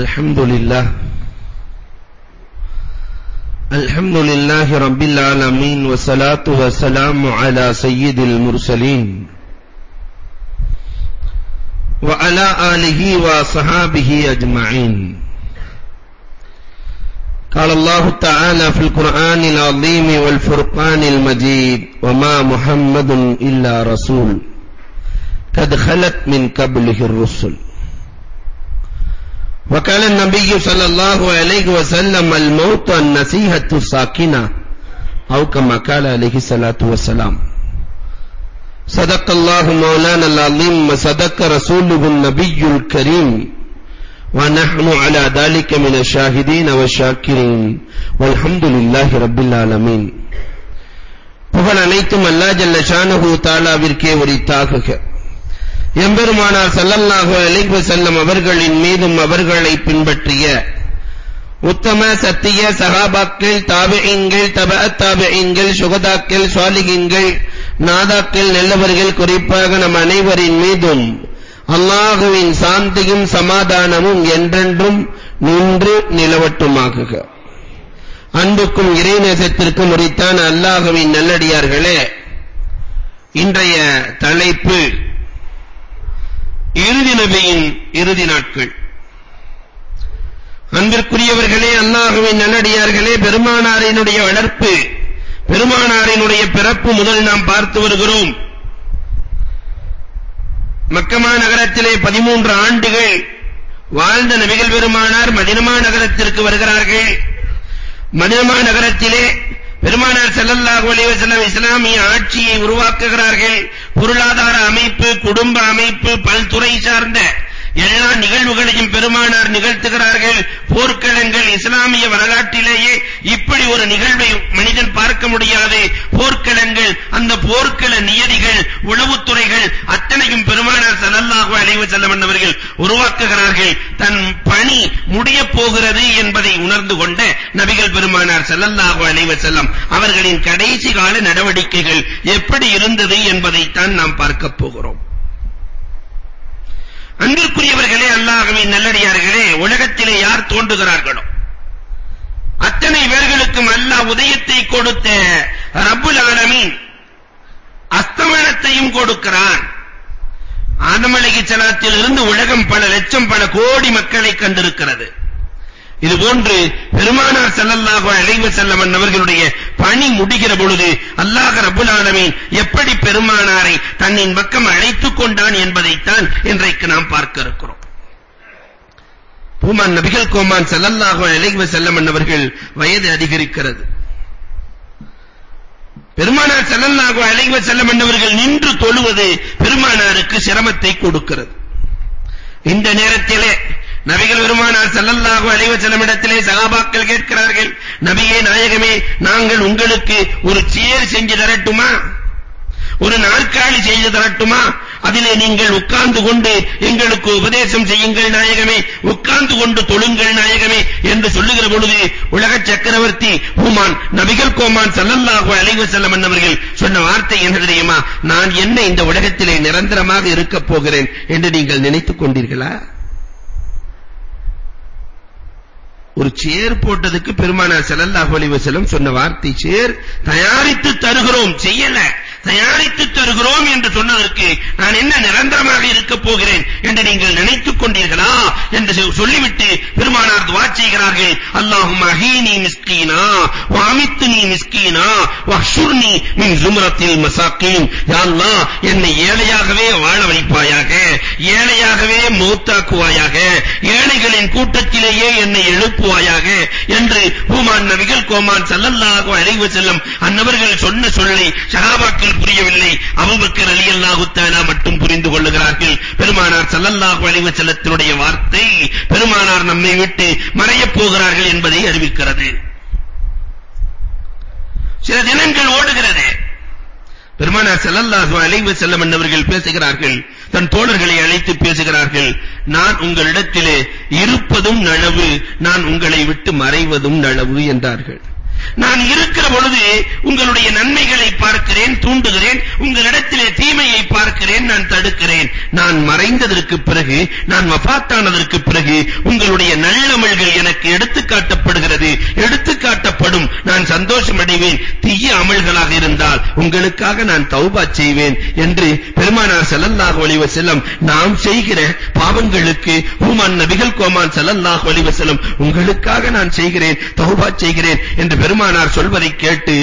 الحمد لله الحمد لله رب العالمين والصلاة والسلام على سيد المرسلين. وعلى آله وصحابه أجمعين. قال الله تعالى في القرآن العظيم والفرقان المجيد وما محمد إلا رسول. قد خلت من قبله الرسل. وقال النبي صلى الله عليه وسلم الموت النصيحة الساكنة أو كما قال عليه الصلاة والسلام صدق الله مولانا العظيم وصدق رسوله النبي الكريم ونحن على ذلك من الشاهدين والشاكرين والحمد لله رب العالمين புகழ் அனைத்தும் அல்லாஹ் ஜல்ல ஷானஹு தஆலாவிற்கே உரித்தாகுக எம்பெருமானார் செல்லல்லாக அலைஹி செல்லும் அவர்களின் மீதும் அவர்களை பின்பற்றிய உத்தம சத்திய சகாபாக்கள் தாபிஈன்கள் தப தாபிஈன்கள் சுகதாக்கள் சாலிஹீன்கள் நாதாக்கள் நல்லவர்கள் குறிப்பாக நம் அனைவரின் மீதும் அல்லாஹுவின் சாந்தியும் சமாதானமும் என்றென்றும் நின்று நிலவட்டுமாகுக. அன்புக்கும் இறைநேசத்திற்கும் உரித்தான அல்லாஹுவின் நல்லடியார்களே இன்றைய தலைப்பு இறுதி நபியின் இறுதி நாட்கள். அன்பிற்குரியவர்களே அல்லாஹுவின் நல்லடியார்களே பெருமானாரினுடைய வளர்ப்பு பெருமானாரினுடைய பிறப்பு முதல் நாம் பார்த்து வருகிறோம். மக்கமா நகரத்திலே 13 ஆண்டுகள் வாழ்ந்த நபிகள் பெருமானார் மதினமா நகரத்திற்கு வருகிறார்கள். மதினமா நகரத்திலே பெருமானார் ஸல்லல்லாஹு அலைஹி வஸல்லம் இஸ்லாமிய ஆட்சியை உருவாக்குகிறார்கள். பொருளாதார அமைப்பு குடும்ப அமைப்பு பல்துறை சார்ந்த எல்லா நிகழ்வுகளையும் பெருமானார் நிகழ்த்துகிறார்கள். போர்க்களங்கள் ஒரு நிகழ்வை மனிதன் பார்க்க முடியாது. போர்க்களங்கள் அந்த போர்க்கள நியதிகள் உளவுத்துறைகள் அத்தனையும் பெருமானார் ஸல்லல்லாஹு அலைஹி வஸல்லம் அவர்கள் உருவாக்குகிறார்கள். தன் பணி முடிய போகிறது என்பதை உணர்ந்து கொண்ட நபிகள் பெருமானார் ஸல்லல்லாஹு அலைஹி வஸல்லம் அவர்களின் கடைசி கால நடவடிக்கைகள் எப்படி இருந்தது என்பதை தான் நாம் பார்க்க போகிறோம். அன்பிற்குரியவர்களே அல்லாஹ்வின் நல்லடியார்களே உலகத்திலே யார் தோன்றுகிறார்களோ அத்தனை பேர்களுக்கும் அல்லாஹ் உதயத்தை கொடுத்த ரப்புல் ஆலமீன் அஸ்தமனத்தையும் கொடுக்கிறான். ஆதம் அலைஹிஸ்ஸலாத்தில் இருந்து உலகம் பல லட்சம் பல கோடி மக்களை கண்டிருக்கிறது. இது போன்று பெருமானார் ஸல்லல்லாஹு அலைஹி வஸல்லம் அவர்களுடைய பணி முடிகிற பொழுது அல்லாஹ் ரப்பல் ஆலமீன் எப்படி பெருமானாரை தன்னின் பக்கம் அழைத்துக் கொண்டான் என்பதைத்தான் இன்றைக்கு நாம் பார்க்க இருக்கிறோம். பூமான் நபிகள் கோமான் ஸல்லல்லாஹு அலைஹி வஸல்லம் வயது அதிகரிக்கிறது. பெருமானார் ஸல்லல்லாஹு அலைஹி வஸல்லம் நின்று தொழுவது பெருமானாருக்கு சிரமத்தை கொடுக்கிறது. இந்த நேரத்திலே நபிகள் பெருமானார் ஸல்லல்லாஹு அலைஹி வஸல்லம் இடத்திலே சஹாபாக்கள் கேட்கிறார்கள் நபியே நாயகமே நாங்கள் உங்களுக்கு ஒரு சேர் செஞ்சு தரட்டுமா? ஒரு நாற்காலி செய்து தரட்டுமா? அதிலே நீங்கள் உட்கார்ந்து கொண்டு எங்களுக்கு உபதேசம் செய்யுங்கள் நாயகமே உட்கார்ந்து கொண்டு தொழுங்கள் நாயகமே என்று சொல்லுகிற பொழுது உலக சக்கரவர்த்தி ஹுமான் நபிகள் கோமான் சல்லல்லாஹு அலைஹி வஸல்லம் அவர்கள் சொன்ன வார்த்தை என்ன தெரியுமா? நான் என்ன இந்த உலகத்திலே நிரந்தரமாக இருக்கப் போகிறேன் என்று நீங்கள் நினைத்துக் கொண்டீர்களா? ஒரு சேர் போட்டதுக்கு பெருமானார் ஸல்லல்லாஹு அலைஹி வஸல்லம் சொன்ன வார்த்தை சேர் தயாரித்து தருகிறோம் செய்யல. தயாரித்து தருகிறோம் என்று சொன்னதற்கு நான் என்ன நிரந்தரமாக இருக்க போகிறேன் என்று நீங்கள் நினைத்துக் கொண்டீர்களா என்று சொல்லிவிட்டு பெருமானார் துஆ செய்கிறார்கள். அல்லாஹும்ம ஹீனி மிஸ்கீனா வ அமித்னி மிஸ்கீனா வஹ்ஷுர்னி மின் ஜும்ரத்தில் மசாக்கீன். யா அல்லாஹ் என்னை ஏழையாகவே வாழ வைப்பாயாக? ஏழை மௌத்தாக்குவாயாக ஏழைகளின் கூட்டத்திலேயே என்னை எழுப்புவாயாக என்று ஹூமான் நபிகள் கோமான் சல்லல்லாஹு அலைஹி வஸல்லம் அன்னவர்கள் சொன்ன சொல்லை சஹாபாக்கள் புரியவில்லை. அபூபக்கர் ரலியல்லாஹு தஆலா மட்டும் புரிந்து கொள்ளுகிறார்கள். பெருமானார் சல்லல்லாஹு அலைஹி வஸல்லத்தினுடைய வார்த்தை பெருமானார் நம்மை விட்டு மறையப் போகிறார்கள் என்பதை அறிவிக்கிறது. சில தினங்கள் ஓடுகிறது. பெருமானார் ஸல்லல்லாஹு அலைஹி வஸல்லம் அவர்கள் பேசுகிறார்கள் தன் தோழர்களை அழைத்து பேசுகிறார்கள் நான் உங்களிடத்திலே இருப்பதும் நலவு நான் உங்களை விட்டு மறைவதும் நலவு என்றார்கள். நான் இருக்கிற பொழுது உங்களுடைய நன்மைகளை பார்க்கிறேன் தூண்டுகிறேன் உங்களிடத்திலே தீமையை பார்க்கிறேன் நான் தடுக்கிறேன். நான் மறைந்ததற்கு பிறகு நான் வஃபாத்தானதற்கு பிறகு உங்களுடைய நல்லமல்கள் எனக்கு எடுத்து காட்டப்படுகிறது. எடுத்து காட்டப்படும். நான் சந்தோஷம் அடைவேன் தீய அமல்களாக இருந்தால் உங்களுக்காக நான் தௌபா செய்வேன் என்று பெருமானார் ஸல்லல்லாஹு அலைஹி வஸல்லம் நாம் செய்கிற பாவங்களுக்கு ஹுமான் நபிகள் கோமான் ஸல்லல்லாஹு அலைஹி வஸல்லம் உங்களுக்காக நான் செய்கிறேன் தௌபா செய்கிறேன் என்று பெருமானார் சொல்வதை கேட்டு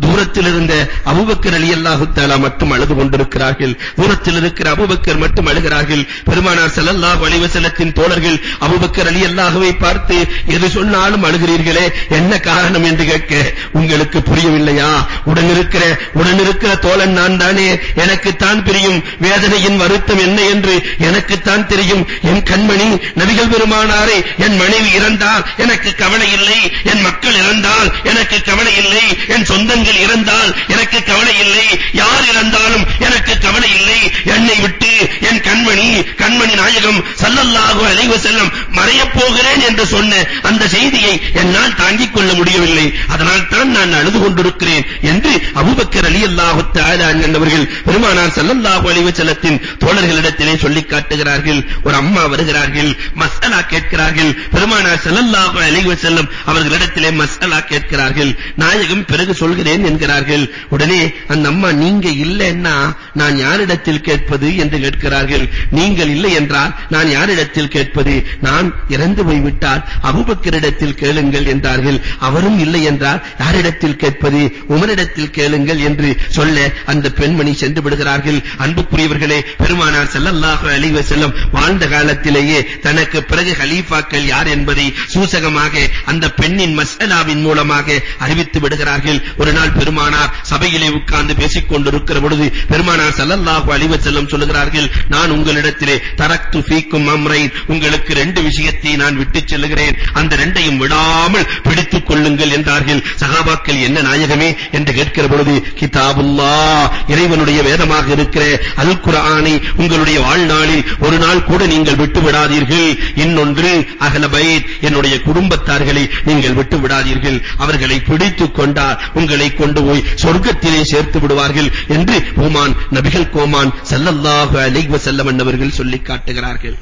தூரத்தில் இருந்த அபூபக்கர் ரலியல்லாஹு தஆலா மட்டும் அழுது கொண்டிருக்கிறார்கள். தூரத்தில் இருக்கிற அபூபக்கர் மட்டும் அழுகிறார்கள். பெருமானார் ஸல்லல்லாஹு அலைஹி வஸல்லத்தின் தோழர்கள் அபூபக்கர் ரலியல்லாஹுவை பார்த்து எது சொன்னாலும் அழுகிறீர்களே என்ன காரணம் என்று கேட்க உங்களுக்கு புரியவில்லையா? உடன் இருக்கிற உடன் இருக்கிற தோழன் நான் தானே. எனக்கு தான் பிரியும். வேதனையின் வருத்தம் என்ன என்று எனக்கு தான் தெரியும். என் கண்மணி நபிகள் பெருமானாரே என் மனைவி இறந்தால் எனக்கு கவலை இல்லை. என் மக்கள் இறந்தால் எனக்கு கவலை இல்லை. என் சொந்தங்கள் இறந்தால் எனக்கு கவலை இல்லை. யார் இறந்தாலும் எனக்கு கவலை இல்லை. என்னை விட்டு என் கண்மணி கண்மணி நாயகம் சல்லல்லாஹு அலைஹி வஸல்லம் மறையப் போகிறேன் என்று சொன்ன அந்த செய்தியை என்னால் தாங்கிக் கொள்ள முடியவில்லை. அதனால் தான் நான் அழுது கொண்டிருக்கிறேன் என்று அபூபக்கர் ரலியல்லாஹு தஆலா என்பவர்கள் பெருமானார் சல்லல்லாஹு அலைஹி வஸல்லத்தின் தோழர்களிடத்திலே சொல்லிக் காட்டுகிறார்கள். ஒரு அம்மா வருகிறார்கள் மஸ்அலா கேட்கிறார்கள். பெருமானார் சல்லல்லாஹு அலைஹி வஸல்லம் அவர்களிடத்திலே மஸ்அலா கேட்கிறார்கள். நாயகம் பிறகு சொல்கிறேன் கேட்கிறேன் என்கிறார்கள். உடனே அந்த அம்மா நீங்க இல்லைன்னா நான் யாரிடத்தில் கேட்பது? என்று கேட்கிறார்கள். நீங்கள் இல்லை என்றால் நான் யாரிடத்தில் கேட்பது? நான் இறந்து போய்விட்டால் அபூபக்கரிடத்தில் கேளுங்கள் என்றார்கள். அவரும் இல்லை என்றால் யாரிடத்தில் கேட்பது? உமரிடத்தில் கேளுங்கள் என்று சொல்ல அந்த பெண்மணி சென்று விடுகிறார்கள். அன்புக்குரியவர்களே பெருமானார் ஸல்லல்லாஹு அலைஹி வஸல்லம் வாழ்ந்த காலத்திலேயே தனக்கு பிறகு ஹலீஃபாக்கள் யார் என்பதை சூசகமாக அந்த பெண்ணின் மஸ்அலாவின் மூலமாக அறிவித்து விடுகிறார்கள். ஒரு நாள் பெருமானார் சபையிலே உட்கார்ந்து பேசிக் கொண்டிருக்கிற பொழுது பெருமானார் ஸல்லல்லாஹு அலைஹி வஸல்லம் சொல்லுகிறார்கள் நான் உங்களிடத்திலே தரக்து ஃபீக்கும் அம்ரைன். உங்களுக்கு ரெண்டு விஷயத்தை நான் விட்டுச் செல்கிறேன் அந்த ரெண்டையும் விடாமல் பிடித்துக் கொள்ளுங்கள் என்றார்கள். சஹாபாக்கள் என்ன நாயகமே? என்று கேட்கிற பொழுது கிதாபுல்லாஹ் இறைவனுடைய வேதமாக இருக்கிற அல் குர்ஆனை உங்களுடைய வாழ்நாளில் ஒரு நாள் கூட நீங்கள் விட்டு விடாதீர்கள் இன்னொன்று அகல பைத் என்னுடைய குடும்பத்தார்களை நீங்கள் விட்டு விடாதீர்கள் அவர்களை பிடித்துக் கொண்டால் உங்களை கொண்டு போய் சொர்க்கத்திலே சேர்த்து விடுவார்கள் என்று ஓமான் நபிகள் கோமான் சல்லல்லாஹு அலைஹி வஸல்லம் அவர்கள் சொல்லி காட்டுகிறார்கள்.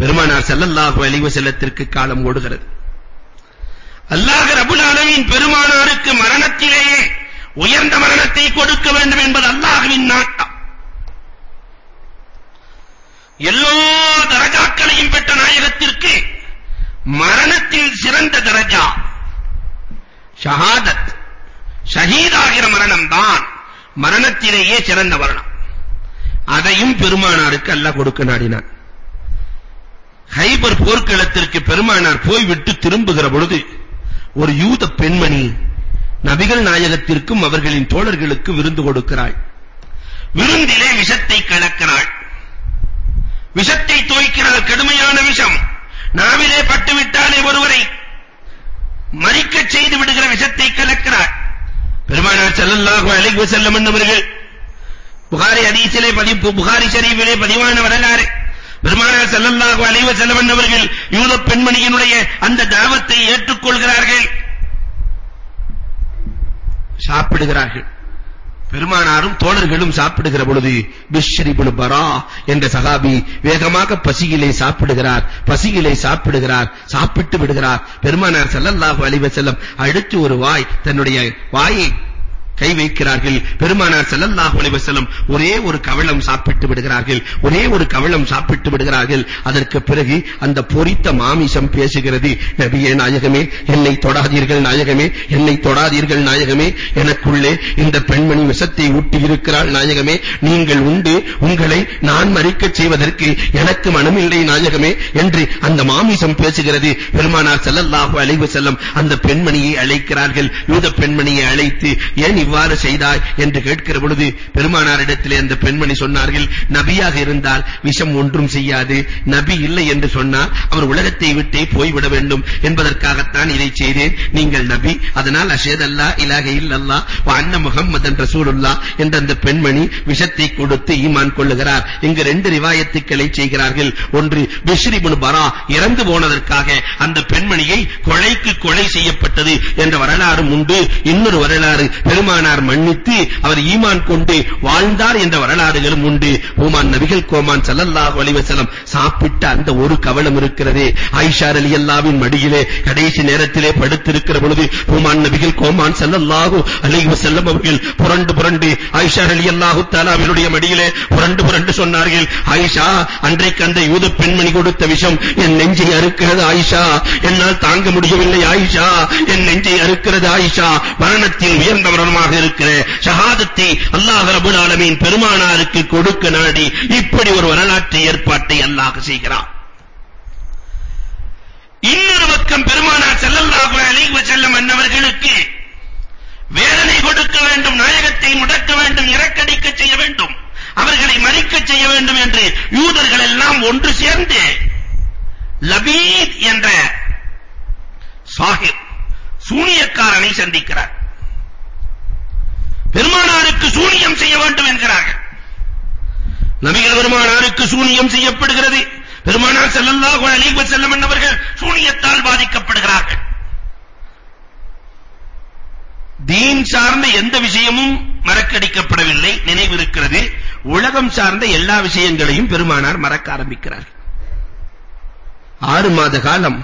பெருமானார் சல்லல்லாஹு அலைஹி வஸல்லத்திற்கு காலம் ஓடுகிறது. அல்லாஹ் ரபுல் ஆலமீன் பெருமானாருக்கு மரணத்திலேயே உயர்ந்த மரணத்தை கொடுக்க வேண்டும் என்பது அல்லாஹ்வின் நாட்டம். எல்லா தரஜாக்களையும் பெற்ற நாயகத்திற்கு மரணத்தில் சிறந்த தரஜா ஷஹாதத். ஷஹீதாகிற மரணம் தான் மரணத்திலேயே சிறந்த மரணம். அதையும் பெருமானாருக்கு அல்லாஹ் கொடுக்க நாடினான் ஹைபர் போர்க்களத்திற்கு பெருமானார் போய்விட்டு திரும்புகிற பொழுது ஒரு யூத பெண்மணி நபிகள் நாயகத்திற்கும் அவர்களின் தோழர்களுக்கு விருந்து கொடுக்கிறாள். விருந்திலே விஷத்தை கலக்கிறாள். விஷத்தை தோய்க்கிறது கடுமையான விஷம். நாவிலே பட்டுவிட்டாலே ஒருவரை மறிக்கச் செய்து விடுகிற விஷத்தை கலக்கிறாள். பெருமானார் ஸல்லல்லாஹு அலைஹி வஸல்லம் என்பவர்கள் புகாரி ஹதீஸிலே பதிவு புகாரி ஷரீஃபிலே பதிவான வரலாறு. பெருமானார் ஸல்லல்லாஹு அலைஹி வஸல்லம் என்பவர்கள் யூத பெண்மணியினுடைய அந்த தாவத்தை ஏற்றுக்கொள்கிறார்கள். சாப்பிடுகிறார்கள். பெருமானாரும் தோழர்களும் சாப்பிடுகிற பொழுது பிஷ்ரிபுல் பரா என்ற சகாபி வேகமாக பசியிலே சாப்பிடுகிறார் பசியிலே சாப்பிடுகிறார் சாப்பிட்டு விடுகிறார். பெருமானார் ஸல்லல்லாஹு அலைஹி வஸல்லம் அடுத்து ஒரு வாய் தன்னுடைய வாயை கை வைக்கிறார்கள். பெருமானார் ஸல்லல்லாஹு அலைஹி வஸல்லம் ஒரே ஒரு கவளம் சாப்பிட்டு விடுகிறார்கள். ஒரே ஒரு கவளம் சாப்பிட்டு விடுகிறார்கள். அதற்கு பிறகு அந்த பொரித்த மாமிசம் பேசுகிறது. நபியே நாயகமே என்னை தொடாதீர்கள் நாயகமே என்னை தொடாதீர்கள் நாயகமே எனக்குள்ளே இந்த பெண்மணி விஷத்தை ஊட்டி இருக்கிறாள் நாயகமே நீங்கள் உண்டு உங்களை நான் மறிக்கச் செய்வதற்கு எனக்கு மனமில்லை நாயகமே என்று அந்த மாமிசம் பேசுகிறது. பெருமானார் ஸல்லல்லாஹு அலைஹி வஸல்லம் அந்த பெண்மணியை அழைக்கிறார்கள். யூத பெண்மணியை அழைத்து ஏன் இவ்வாறு செய்தாய் என்று கேட்கிற பொழுது பெருமானாரிடத்திலே அந்த பெண்மணி சொன்னார்கள் நபியாக இருந்தால் விஷம் ஒன்றும் செய்யாது. நபி இல்லை என்று சொன்னால் அவர் உலகத்தை விட்டே போய்விட வேண்டும் என்பதற்காகத்தான் இதை செய்தேன். நீங்கள் நபி அதனால் அஷேத் அல்லா இலாஹ இல்லல்லா அன்ன முஹம்மதன் என்ற அந்த பெண்மணி விஷத்தை கொடுத்து ஈமான் கொள்ளுகிறார். இங்கு ரெண்டு ரிவாயத்துக்களை செய்கிறார்கள். ஒன்று பிஷ்ர் இப்னு பரா இறந்து போனதற்காக அந்த பெண்மணியை கொலைக்கு கொலை செய்யப்பட்டது என்ற வரலாறும் உண்டு. இன்னொரு வரலாறு பெருமானார் பெருமானார் மன்னித்து அவர் ஈமான் கொண்டு வாழ்ந்தார் என்ற வரலாறுகளும் உண்டு. பூமான் நபிகள் கோமான் ஸல்லல்லாஹு அலைஹி வஸல்லம் சாப்பிட்ட அந்த ஒரு கவலம் இருக்கிறது. ஆயிஷா ரலியல்லாஹுவின் மடியிலே கடைசி நேரத்திலே படுத்திருக்கிற பொழுது பூமான் நபிகள் கோமான் ஸல்லல்லாஹு அலைஹி வஸல்லம் அவர்கள் புரண்டு புரண்டு ஆயிஷா ரலியல்லாஹு தஆலாவினுடைய மடியிலே புரண்டு புரண்டு சொன்னார்கள் ஆயிஷா அன்றைக்கு அந்த யூத பெண்மணி கொடுத்த விஷம் என் நெஞ்சை அறுக்கிறது ஆயிஷா. என்னால் தாங்க முடியவில்லை ஆயிஷா. என் நெஞ்சை அறுக்கிறது ஆயிஷா. மரணத்தில் உயர்ந்தவரமாக இருக்கிற ஷஹாதத்தை அல்லாஹ் ரபுல் ஆலமீன் பெருமானாருக்கு கொடுக்க நாடி இப்படி ஒரு வரலாற்று ஏற்பாட்டை அல்லாஹ் செய்கிறான். இன்னொரு பக்கம் பெருமானார் ஸல்லல்லாஹு அலைஹி வஸல்லம் அன்னவர்களுக்கு வேதனை கொடுக்க வேண்டும் நாயகத்தை முடக்க வேண்டும் இறக்கடிக்க செய்ய வேண்டும் அவர்களை மறிக்க செய்ய வேண்டும் என்று யூதர்கள் எல்லாம் ஒன்று சேர்ந்து லபீத் என்ற சாஹிப் சூனியக்காரனை சந்திக்கிறார். பெருமானாருக்கு சூனியம் செய்ய வேண்டும் என்கிறார்கள். நபிகள் பெருமானாருக்கு சூனியம் செய்யப்படுகிறது. பெருமானார் ஸல்லல்லாஹு அலைஹி வஸல்லம் என்பவர்கள் சூனியத்தால் பாதிக்கப்படுகிறார்கள். தீன் சார்ந்த எந்த விஷயமும் மறக்கடிக்கப்படவில்லை நினைவிருக்கிறது. உலகம் சார்ந்த எல்லா விஷயங்களையும் பெருமானார் மறக்க ஆரம்பிக்கிறார் ஆறு மாத காலம்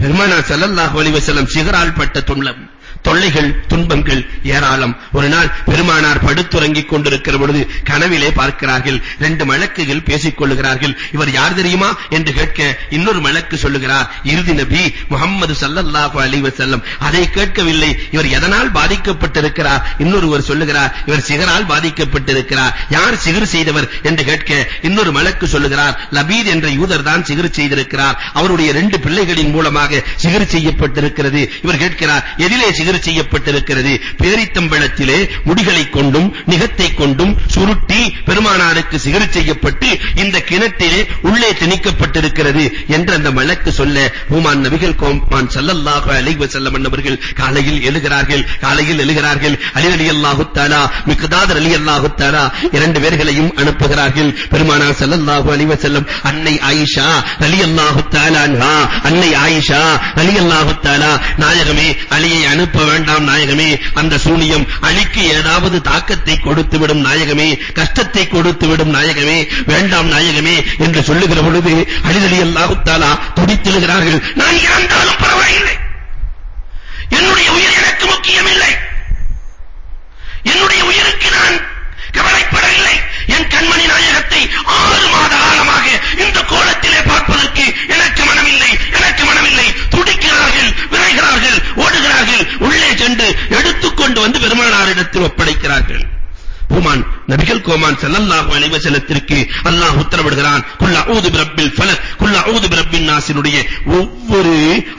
பெருமானார் ஸல்லல்லாஹு அலைஹி வஸல்லம் சிகரால் பட்ட துன்பம். தொல்லைகள் துன்பங்கள் ஏராளம். ஒரு நாள் பெருமானார் படுத்துறங்கிக் கொண்டிருக்கிற பொழுது கனவிலே பார்க்கிறார்கள். ரெண்டு மலக்குகள் பேசிக் கொள்கிறார்கள் இவர் யார் தெரியுமா? என்று கேட்க இன்னொரு மலக்கு சொல்லுகிறார். இறுதி நபி முகமது சல்லல்லாஹு அலைஹி வஸல்லம். அதை கேட்கவில்லை. இவர் எதனால் பாதிக்கப்பட்டிருக்கிறார்? இன்னொருவர் சொல்லுகிறார் இவர் சிகரால் பாதிக்கப்பட்டிருக்கிறார். யார் சிகர் செய்தவர்? என்று கேட்க இன்னொரு மலக்கு சொல்லுகிறார். லபீத் என்ற யூதர் தான் சிகர் செய்திருக்கிறார். அவருடைய ரெண்டு பிள்ளைகளின் மூலமாக சிகர் செய்யப்பட்டிருக்கிறது. இவர் கேட்கிறார் எதிலே சிகர் செய்யப்பட்டிருக்கிறது. பேரித்தம்பளத்திலே முடிகளை கொண்டும் நிகத்தை கொண்டும் சுருட்டி பெருமானாருக்கு சிகர் செய்யப்பட்டு இந்த கிணற்றிலே உள்ளே திணிக்கப்பட்டிருக்கிறது என்று அந்த மலக்கு சொல்ல ஹுமான் நபிகள் கோமான் ஸல்லல்லாஹு அலைஹி வஸல்லம் அவர்கள் காலையில் எழுகிறார்கள் காலையில் எழுகிறார்கள். அலி ரலியல்லாஹு தஆலா மிக்தாத் ரலியல்லாஹு தஆலா இரண்டு பேர்களையும் அனுப்புகிறார்கள். பெருமானார் சல்லல்லாஹு அலைஹி வஸல்லம் அன்னை ஆயிஷா ரலியல்லாஹு தஆலா அன்னை ஆயிஷா ரலியல்லாஹு தஆலா நாயகமே அலியை அனுப்ப வேண்டாம் நாயகமே. அந்த சூனியம் அலிக்கு ஏதாவது தாக்கத்தை கொடுத்து விடும் நாயகமே. கஷ்டத்தை கொடுத்து விடும் நாயகமே. வேண்டாம் நாயகமே என்று சொல்லுகிற பொழுது அலி ரலியல்லாஹு தஆலா துடித்தெழுகிறார்கள் நான் இறந்தாலும் பரவாயில்லை. என்னுடைய உயிர் எனக்கு முக்கியமில்லை. என்னுடைய உயிருக்கு நான் கவலைப்படவில்லை. என் கண்மணி நாயகத்தை ஆறு மாத காலமாக இந்த கோலத்திலே பார்ப்பதற்கு எனக்கு மனமில்லை. எனக்கு மனமில்லை. துடிக்கிறார்கள். விரை ஓடுகிறார்கள் உள்ளே சென்று எடுத்துக்கொண்டு வந்து பெருமானாரிடத்தில் ஒப்படைக்கிறார்கள். பூமான் நபிகள் கோமான் ஸல்லல்லாஹு அலைஹி வஸல்லத்திற்கு அல்லாஹ் உத்தரவிடுகிறான். குல் அஊது பிரப்பில் ஃபலக் குல் அஊது பிரப்பின் நாஸினுடைய ஒவ்வொரு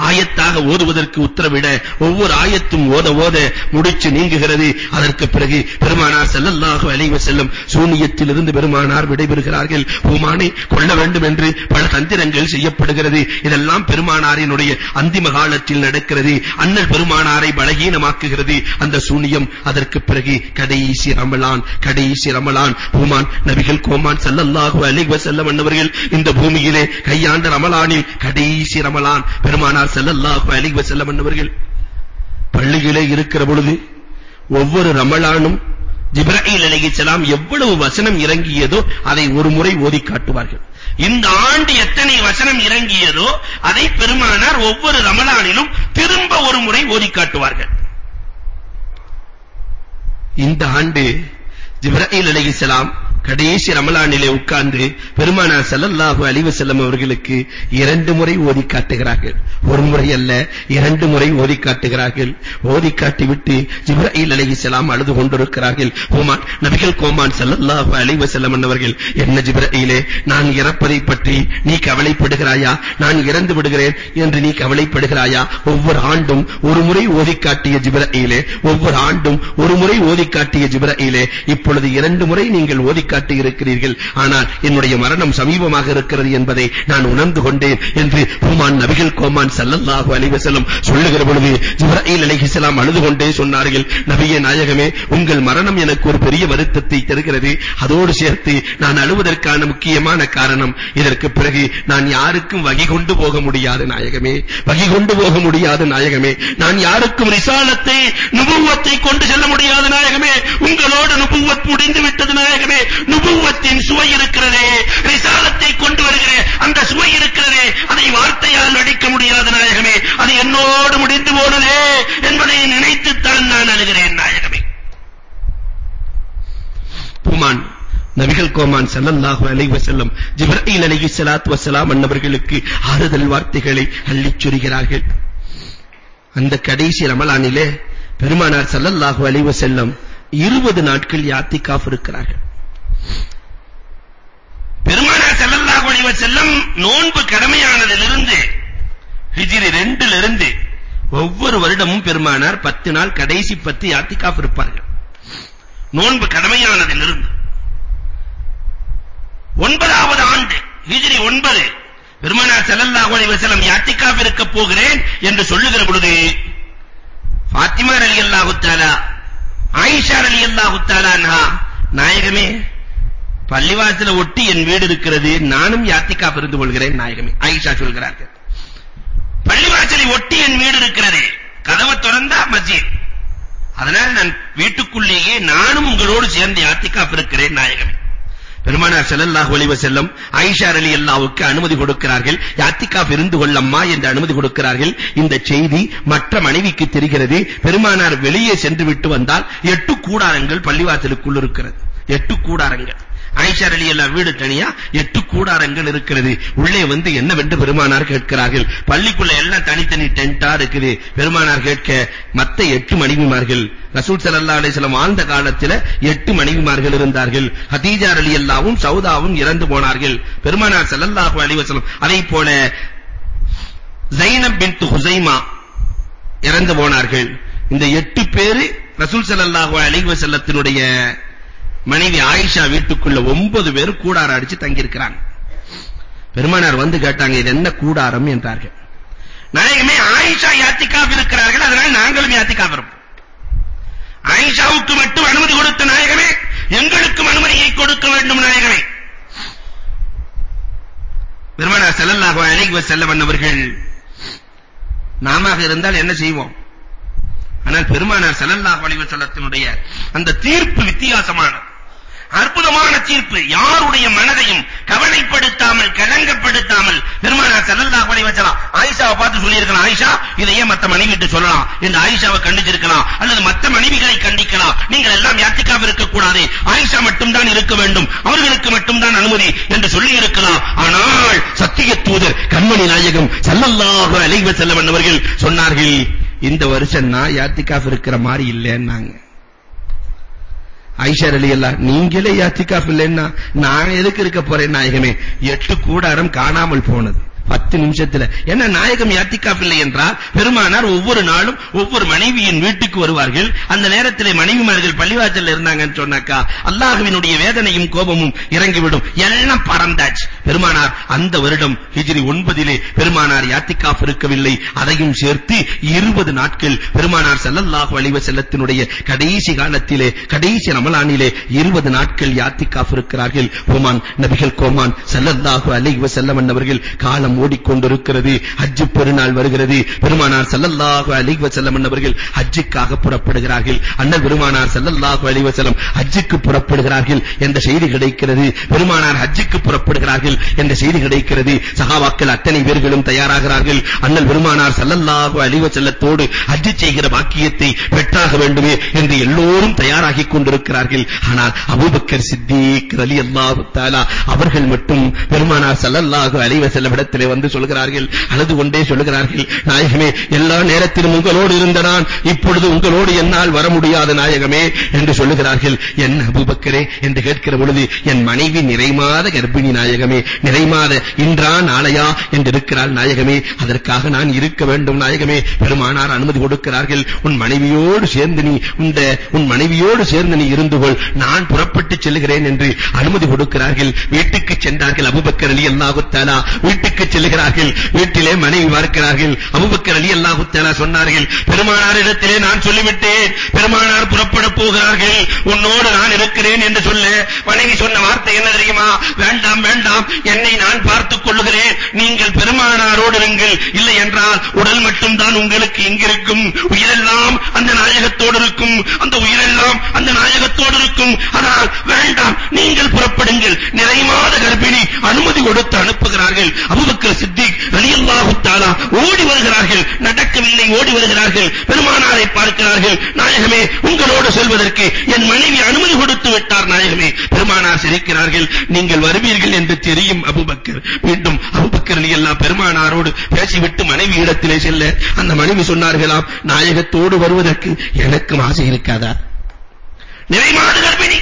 ஆயத்தாக ஓதுவதற்கு உத்தரவிட ஒவ்வொரு ஆயத்தும் ஓத ஓத முடிச்சு நீங்குகிறது. அதற்கு பிறகு பெருமானார் ஸல்லல்லாஹு அலைஹி வஸல்லம் சூனியத்திலிருந்து பெருமானார் விடைபெறுகிறார்கள். பூமானை கொல்ல வேண்டும் என்று பல தந்திரங்கள் செய்யப்படுகிறது. இதெல்லாம் பெருமானாரினுடைய அந்திம காலத்தில் நடக்கிறது. அண்ணல் பெருமானாரை பலகீனமாக்குகிறது. அந்த சூனியம் அதற்கு பிறகு கடைசி ரமலான் கடைசி ரமலான் பூமான் நபிகள் கோமான் ஸல்லல்லாஹு அலைஹி வஸல்லம் அன்னவர்கள் இந்த பூமியிலே கையாண்ட ரமலானில் கடைசி ரமலான் பெருமானார் ஸல்லல்லாஹு அலைஹி வஸல்லம் அன்னவர்கள். பள்ளியிலே இருக்கிற பொழுது ஒவ்வொரு ரமலானும் ஜிப்ராஹில் அலைஹிஸ்ஸலாம் எவ்வளவு வசனம் இறங்கியதோ அதை ஒரு முறை ஓதி காட்டுவார்கள். இந்த ஆண்டு எத்தனை வசனம் இறங்கியதோ அதை பெருமானார் ஒவ்வொரு ரமலானிலும் திரும்ப ஒரு முறை ஓதி காட்டுவார்கள். இந்த ஆண்டு ஜிப்ரஹீல் அலைஹிஸ்ஸலாம் கடைசி ரமலானிலே உட்கார்ந்து பெருமானார் ஸல்லல்லாஹு அலைஹி வஸல்லம் அவர்களுக்கு இரண்டு முறை ஓதி காட்டுகிறார்கள். ஒரு முறை அல்ல இரண்டு முறை ஓதி காட்டுகிறார்கள். ஓதி காட்டிவிட்டு ஜிப்ரீல் அலைஹிஸ்ஸலாம் அழுது கொண்டிருக்கிறார்கள். கோமான் நபிகள் கோமான் ஸல்லல்லாஹு அலைஹி வஸல்லம் அவர்கள் என்ன ஜிப்ரீலே நான் இறப்பதை பற்றி நீ கவலைப்படுகிறாயா? நான் இறந்து விடுகிறேன் என்று நீ கவலைப்படுகிறாயா? ஒவ்வொரு ஆண்டும் ஒரு முறை ஓதி காட்டிய ஜிப்ரீலே ஒவ்வொரு ஆண்டும் ஒரு முறை ஓதி காட்டிய ஜிப்ரீலே இப்பொழுது இரண்டு முறை நீங்கள் ஓதி காட்டி இருக்கிறீர்கள். ஆனால் என்னுடைய மரணம் சமீபமாக இருக்கிறது என்பதை நான் உணர்ந்து கொண்டேன் என்று பூமான் நபிகள் கோமான் சல்லல்லாஹு அலைஹி வஸல்லம் சொல்லுகிற பொழுது ஜிப்ராயில் அலைஹிஸ்ஸலாம் அழுது கொண்டே சொன்னார்கள் நபியே நாயகமே உங்கள் மரணம் எனக்கு ஒரு பெரிய வருத்தத்தை தருகிறது. அதோடு சேர்த்து நான் அழுவதற்கான முக்கியமான காரணம் இதற்கு பிறகு நான் யாருக்கும் வகி கொண்டு போக முடியாது நாயகமே. வகி கொண்டு போக முடியாது நாயகமே. நான் யாருக்கும் ரிசாலத்தை நுபுவத்தை கொண்டு செல்ல முடியாது நாயகமே. உங்களோடு நுபுவத் முடிந்து விட்டது நாயகமே. நுபுவத்தின் சுவை இருக்கிறதே ரிசாலத்தை கொண்டு வருகிற அந்த சுவை இருக்கிறதே அதை வார்த்தையால் அடிக்க முடியாத நாயகமே. அது என்னோடு முடிந்து போனதே என்பதை நினைத்துத்தான் நான் அழுகிறேன் நாயகமே. பூமான் நபிகள் கோமான் ஸல்லல்லாஹு அலைஹி வஸல்லம் ஜிப்ரீல் அலைஹிஸ்ஸலாத்து வஸலாம் அன்னவர்களுக்கு ஆறுதல் வார்த்தைகளை அள்ளிச் சொரிகிறார்கள் அந்த கடைசி ரமலானிலே பெருமானார் ஸல்லல்லாஹு அலைஹி வஸல்லம் 20 நாட்கள் யாத்திகாஃப் இருக்கிறார்கள். பெருமானார் ஸல்லல்லாஹு அலைஹி வஸல்லம் நோன்பு கடமையானதிலிருந்து ஹிஜ்ரி 2 இருந்து ஒவ்வொரு வருடமும் பெருமானார் 10 நாள் கடைசி 10 யாத்திகாஃப் இருப்பார்கள். நோன்பு கடமையானதிலிருந்து. ஒன்பதாவது ஆண்டு ஹிஜ்ரி 9 பெருமானார் ஸல்லல்லாஹு அலைஹி வஸல்லம் யாத்திகாஃப் இருக்க போகிறேன் என்று சொல்லுகிற பொழுது ஃபாத்திமா ரலியல்லாஹு தஆலா ஆயிஷா ரலியல்லாஹு தஆலா அன்ஹா நாயகமே பள்ளிவாசல ஒட்டி என் வீடு இருக்கிறது. நானும் யாத்திகா இருந்து கொள்கிறேன் நாயகமே. ஆயிஷா சொல்கிறார்கள். பள்ளிவாசலை ஒட்டி என் வீடு இருக்கிறது. கதவை திறந்தா மஸ்ஜித். அதனால் நான் வீட்டுக்குள்ளேயே நானும் உங்களோடு சேர்ந்து யாத்திகா இருக்கிறேன் நாயகமே. பெருமானார் ஸல்லல்லாஹு அலைஹி வஸல்லம் ஆயிஷா ரலியல்லாஹுக்கு அனுமதி கொடுக்கிறார்கள். யாத்திகாஃப் இருந்து கொள்ளம்மா என்று அனுமதி கொடுக்கிறார்கள். இந்த செய்தி மற்ற மனைவிக்கு தெரிகிறது. பெருமானார் வெளியே சென்று விட்டு வந்தால் எட்டு கூடாரங்கள் பள்ளிவாசலுக்குள் இருக்கிறது. எட்டு கூடாரங்கள். ஆயிஷா ரலியல்லாஹு வீடு தனியா? எட்டு கூடாரங்கள் இருக்கிறது. உள்ளே வந்து என்னவென்று பெருமானார் கேட்கிறார்கள்? பள்ளிக்குள்ள எல்லாம் தனித்தனி டென்ட்டா இருக்குது. பெருமானார் கேட்க மத்த எட்டு மனைவிமார்கள் ரசூல் ஸல்லல்லாஹு அலைஹி வஸல்லம் வாழ்ந்த காலத்தில் எட்டு மனைவிமார்கள் இருந்தார்கள். ஹதீஜா அரலி அல்லாவும் சவுதாவும் இறந்து போனார்கள். பெருமானார் ஸல்லல்லாஹு அலைஹி வஸல்லம் அதே போல ஜைனப் பின்த் ஹுசைமா இறந்து போனார்கள். இந்த எட்டு பேரு ரசூல் ஸல்லல்லாஹு அலைஹி வஸல்லத்தினுடைய மனைவி ஆயிஷா வீட்டுக்குள்ள ஒன்பது பேர் கூடாரம் அடிச்சு தங்கி இருக்கிறாங்க பெருமானார் வந்து கேட்டாங்க இது என்ன கூடாரம்? என்றார்கள். நாயகமே ஆயிஷா யாத்திகாஃப் இருக்கிறார்கள். அதனால் நாங்களும் யாத்திகாஃப் இருப்போம். ஆயிஷாவுக்கு மட்டும் அனுமதி கொடுத்த நாயகமே எங்களுக்கும் அனுமதியை கொடுக்க வேண்டும் நாயகமே. பெருமானார் ஸல்லல்லாஹு அலைஹி வஸல்லம் அவர்கள் நாமாக இருந்தால் என்ன செய்வோம்? ஆனால் பெருமானார் ஸல்லல்லாஹு அலைஹி வஸல்லத்தினுடைய அந்த தீர்ப்பு வித்தியாசமானது. அற்புதமான தீர்ப்பு யாருடைய மனதையும் கவலைப்படுத்தாமல் கலங்கப்படுத்தாமல் பெருமானார் ஸல்லல்லாஹு அலைஹி வஸல்லம் ஆயிஷாவை பார்த்து சொல்லியிருக்கலாம் ஆயிஷா இதை ஏன் மத்த மனைவிட்டு சொல்லலாம். என்று ஆயிஷாவை கண்டிச்சிருக்கலாம். அல்லது மத்த மனைவிகளை கண்டிக்கலாம். நீங்கள் எல்லாம் யாத்திகாவ் இருக்க கூடாது ஆயிஷா மட்டும் தான் இருக்க வேண்டும். அவர்களுக்கு மட்டும் தான் அனுமதி என்று சொல்லி இருக்கலாம் ஆனால் சத்திய தூதர் கண்மணி நாயகம் ஸல்லல்லாஹு அலைஹி வஸல்லம் அவர்கள் சொன்னார்கள் இந்த வருஷம் நான் யாத்திகாஃப் இருக்கிற மாதிரி இல்லைன்னாங்க. ஐஷா அல்லா நீங்களே யாத்திகாஃப் இல்லைன்னா நான் எதுக்கு இருக்க போறேன் நாயகமே? எட்டு கூடாரம் காணாமல் போனது. பத்து நிமிஷத்துல. என்ன நாயகம் யாத்திகாஃப் இல்லை என்றால் பெருமானார் ஒவ்வொரு நாளும் ஒவ்வொரு மனைவியின் வீட்டுக்கு வருவார்கள். அந்த நேரத்திலே மனைவிமார்கள் பள்ளிவாசல்ல இருந்தாங்கன்னு சொன்னாக்கா அல்லாஹ்வினுடைய வேதனையும் கோபமும் இறங்கிவிடும். எல்லாம் பறந்தாச்சு. பெருமானார் அந்த வருடம் ஹிஜ்ரி 9 பெருமானார் யாத்திகாப் இருக்கவில்லை. அதையும் சேர்த்து 20 நாட்கள் பெருமானார் ஸல்லல்லாஹு அலைஹி வஸல்லத்தினுடைய கடைசி காலத்திலே கடைசி ரமலானிலே 20 நாட்கள் யாத்திகாப் இருக்கிறார்கள். கோமான் நபிகள் கோமான் ஸல்லல்லாஹு அலைஹி வஸல்லம் அவர்கள் காலம் ஓடிக்கொண்டிருக்கிறது. ஹஜ் பெருநாள் வருகிறது. பெருமானார் ஸல்லல்லாஹு அலைஹி வஸல்லம் அவர்கள் ஹஜ்ஜுக்காக புறப்படுகிறார்கள். அண்ணல் பெருமானார் ஸல்லல்லாஹு அலைஹி வஸல்லம் ஹஜ்ஜுக்கு புறப்படுகிறார்கள் என்ற செய்தி கிடைக்கிறது. பெருமானார் ஹஜ்ஜுக்கு புறப்படுகிறார்கள் என்ற செய்தி கிடைக்கிறது. சஹாபாக்கள் அத்தனை பேர்களும் தயாராகிறார்கள். அண்ணல் பெருமானார் ஸல்லல்லாஹு அலைஹி வஸல்லத்தோடு ஹஜ் செய்கிற வாக்கியத்தை பெற்றாக வேண்டுமே என்று எல்லோரும் தயாராகிக் கொண்டிருக்கிறார்கள். ஆனால் அபூபக்கர் சித்திக் ரலியல்லாஹு தஆலா அவர்கள் மட்டும் பெருமானார் ஸல்லல்லாஹு அலைஹி வஸல்லம் இடத்திலே வந்து சொல்கிறார்கள் அழுது கொண்டே சொல்கிறார்கள் நாயகமே எல்லா நேரத்திலும் உங்களோடு இருந்த நான் இப்பொழுது உங்களோடு என்னால் வர முடியாத நாயகமே என்று சொல்லுகிறார்கள். என் அபூபக்கரே என்று கேட்கிற பொழுது என் மனைவி நிறைமாத கர்ப்பிணி நாயகமே நிறைமாத இன்றா நாளையா என்று இருக்கிறாள் நாயகமே. அதற்காக நான் இருக்க வேண்டும் நாயகமே பெருமானார் அனுமதி கொடுக்கிறார்கள். உன் மனைவியோடு சேர்ந்து நீ இந்த உன் மனைவியோடு சேர்ந்து நீ இருந்து கொள். நான் புறப்பட்டு செல்கிறேன் என்று அனுமதி கொடுக்கிறார்கள். வீட்டுக்கு சென்றார்கள் அபுபக்கர் அலி அல்லாஹு தாலா வீட்டுக்கு செல்லுகிறார்கள் வீட்டிலே மனைவி பார்க்கிறார்கள். அபூபக்கர் ரலியல்லாஹு தஆலா சொன்னார்கள் பெருமானாரிடத்திலே நான் சொல்லிவிட்டேன். பெருமானார் புறப்பட போகிறார்கள். உன்னோடு நான் இருக்கிறேன் என்று சொல்ல மனைவி சொன்ன வார்த்தை என்ன தெரியுமா? வேண்டாம் வேண்டாம். என்னை நான் பார்த்துக் கொள்ளுகிறேன். நீங்கள் பெருமானாரோடு இருங்கள். இல்லை என்றால் உடல் மட்டும்தான் உங்களுக்கு இங்கிருக்கும். உயிரெல்லாம் அந்த நாயகத்தோடு இருக்கும். அந்த உயிரெல்லாம் அந்த நாயகத்தோடு இருக்கும். ஆனால் வேண்டாம். நீங்கள் புறப்படுங்கள். நிறைமாத கர்ப்பிணி அனுமதி கொடுத்து அனுப்புகிறார்கள். அபூபக்கர் சித்திக் ரலியல்லாஹு தஆலா ஓடி வருகிறார்கள். நடக்கவில்லை ஓடி வருகிறார்கள். பெருமானாரை பார்க்கிறார்கள். நாயகமே உங்களோடு செல்வதற்கு என் மனைவி அனுமதி கொடுத்து விட்டார் நாயகமே. பெருமானார் சிரிக்கிறார்கள். நீங்கள் வருவீர்கள் என்று தெரியும் அபூபக்கர். மீண்டும் அபூபக்கர் ரலியல்லாஹு பெருமானாரோடு பேசிவிட்டு மனைவி இடத்திலே செல்ல அந்த மனைவி சொன்னார்களாம் நாயகத்தோடு வருவதற்கு எனக்கு ஆசை இருக்காதா? நிறைமாடு கர்ப்பிணி.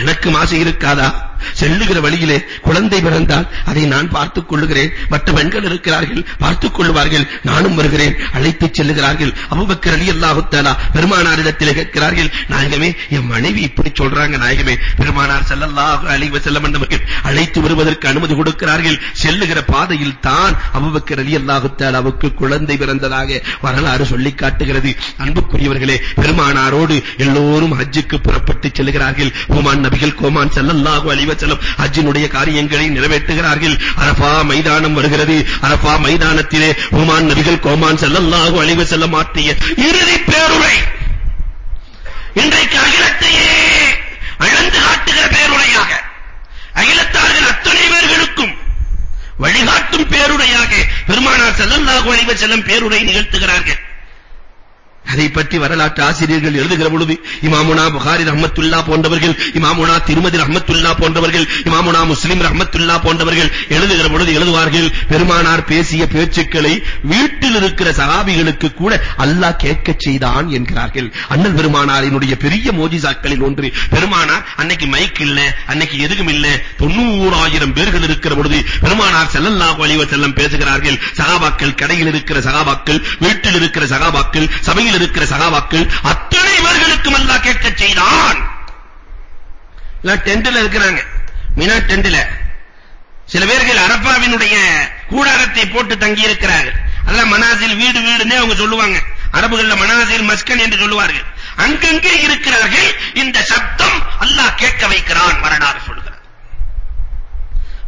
எனக்கு ஆசை இருக்காதா? செல்லுகிற வழியிலே குழந்தை பிறந்தால் அதை நான் பார்த்துக் கொள்ளுகிறேன். மற்ற பெண்கள் இருக்கிறார்கள் பார்த்துக் கொள்வார்கள் நானும் வருகிறேன். அழைத்து செல்லுகிறார்கள். அபூபக்கர் ரலியல்லாஹு தஆலா பெருமானாரிடத்தில் கேட்கிறார்கள் நாயகமே என் மனைவி இப்படி சொல்றாங்க நாயகமே. பெருமானார் ஸல்லல்லாஹு அலைஹி வஸல்லம் என்பவர்கள் அழைத்து வருவதற்கு அனுமதி கொடுக்கிறார்கள். செல்லுகிற பாதையில் தான் அபூபக்கர் ரலியல்லாஹு தஆலாவுக்கு குழந்தை பிறந்ததாக வரலாறு சொல்லி காட்டுகிறது. அன்புக்குரியவர்களே பெருமானாரோடு எல்லோரும் ஹஜ்ஜுக்கு புறப்பட்டு செல்கிறார்கள் கோமான் நபிகள் கோமான் ஸல்லல்லாஹு அலைஹி வஸல்லம் ஹஜ்ஜினுடைய காரியங்களை நிறைவேற்றுகிறார்கள். அரஃபா மைதானம் வருகிறது. அரஃபா மைதானத்திலே உமான் நபிகள் கோமான் ஸல்லல்லாஹு அலைஹி வஸல்லம் ஆற்றிய இறுதி பேருரை. இன்றைக்கு அகிலத்தையே அளந்து காட்டுகிற பேருரையாக அகிலத்தார்கள் அத்தனை பேர்களுக்கும் வழிகாட்டும் பேருரையாக பெருமானார் ஸல்லல்லாஹு அலைஹி வஸல்லம் பேருரை நிகழ்த்துகிறார்கள். அதை பற்றி வரலாற்று ஆசிரியர்கள் எழுதுகிற பொழுது இமாமுனா புகாரி ரஹமத்துல்லா போன்றவர்கள் இமாமுனா திருமதி ரஹமத்துல்லா போன்றவர்கள் இமாமுனா முஸ்லிம் ரஹமத்துல்லா போன்றவர்கள் எழுதுகிற பொழுது எழுதுவார்கள் பெருமானார் பேசிய பேச்சுக்களை வீட்டில் இருக்கிற சகாபிகளுக்கு கூட அல்லாஹ் கேட்க செய்தான் என்கிறார்கள். அண்ணல் பெருமானாரினுடைய பெரிய மோஜிசாக்களில் ஒன்று பெருமானார் அன்னைக்கு மைக் இல்ல அன்னைக்கு எதுவும் இல்ல தொண்ணூறாயிரம் பேர்கள் இருக்கிற பொழுது பெருமானார் ஸல்லல்லாஹு அலைஹி வஸல்லம் பேசுகிறார்கள் சகாபாக்கள் கடையில் இருக்கிற சகாபாக்கள் வீட்டில் இருக்கிற சகாபாக்கள் சபையில் இருக்கிற சகாபாக்கள் அத்தனை இவர்களுக்கும் அல்லாஹ் கேட்க செய்தான். எல்லாம் டெண்டில் இருக்கிறாங்க. மினா டெண்டில் சில பேர்கள் அரபாவினுடைய கூடாரத்தை போட்டு தங்கி இருக்கிறார்கள் அதெல்லாம் மனாசில் வீடு வீடுன்னே அவங்க சொல்லுவாங்க. அரபுகள்ல மனாசில் மஸ்கன் என்று சொல்லுவார்கள். அங்கங்கே இருக்கிறார்கள். இந்த சப்தம் அல்லாஹ் கேட்க வைக்கிறான் வரலாறு சொல்கிறார்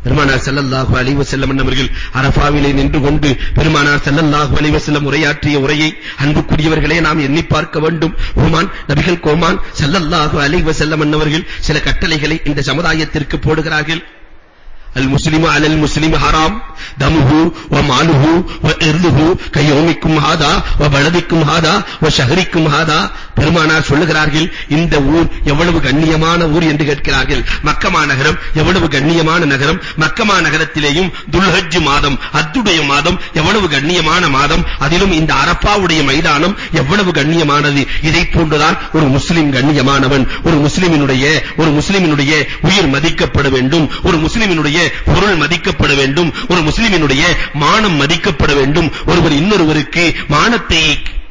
பெருமானார் செல்லல்லாஹு அலைஹி வஸல்லம் அவர்கள் அரபாவிலே நின்று கொண்டு பெருமானார் செல்லல்லாஹு அலைஹி வஸல்லம் உரையாற்றிய உரையை அன்புக்குரியவர்களே நாம் எண்ணி பார்க்க வேண்டும். உமான் நபிகள் கோமான் செல்லல்லாஹு அலைஹி வஸல்லம் அவர்கள் சில கட்டளைகளை இந்த சமுதாயத்திற்கு போடுகிறார்கள். المسلم على المسلم حرام دمه وماله وإرضه كيومكم هذا وبلدكم هذا وشهركم هذا பெருமானார் சொல்லுகிறார்கள் இந்த ஊர் எவ்வளவு கண்ணியமான ஊர் என்று கேட்கிறார்கள் மக்கமா நகரம் எவ்வளவு கண்ணியமான நகரம் மக்கமா நகரத்திலேயும் துல்ஹஜ் மாதம் அத்துடைய மாதம் எவ்வளவு கண்ணியமான மாதம் அதிலும் இந்த அரப்பாவுடைய மைதானம் எவ்வளவு கண்ணியமானது இதை போன்றுதான் ஒரு முஸ்லிம் கண்ணியமானவன் ஒரு முஸ்லிமினுடைய ஒரு முஸ்லிமினுடைய உயிர் மதிக்கப்பட வேண்டும் ஒரு முஸ்லிமினுடைய பொருள் மதிக்கப்பட வேண்டும் ஒரு முஸ்லிமினுடைய மானம் மதிக்கப்பட வேண்டும் ஒருவர் இன்னொருவருக்கு மானத்தை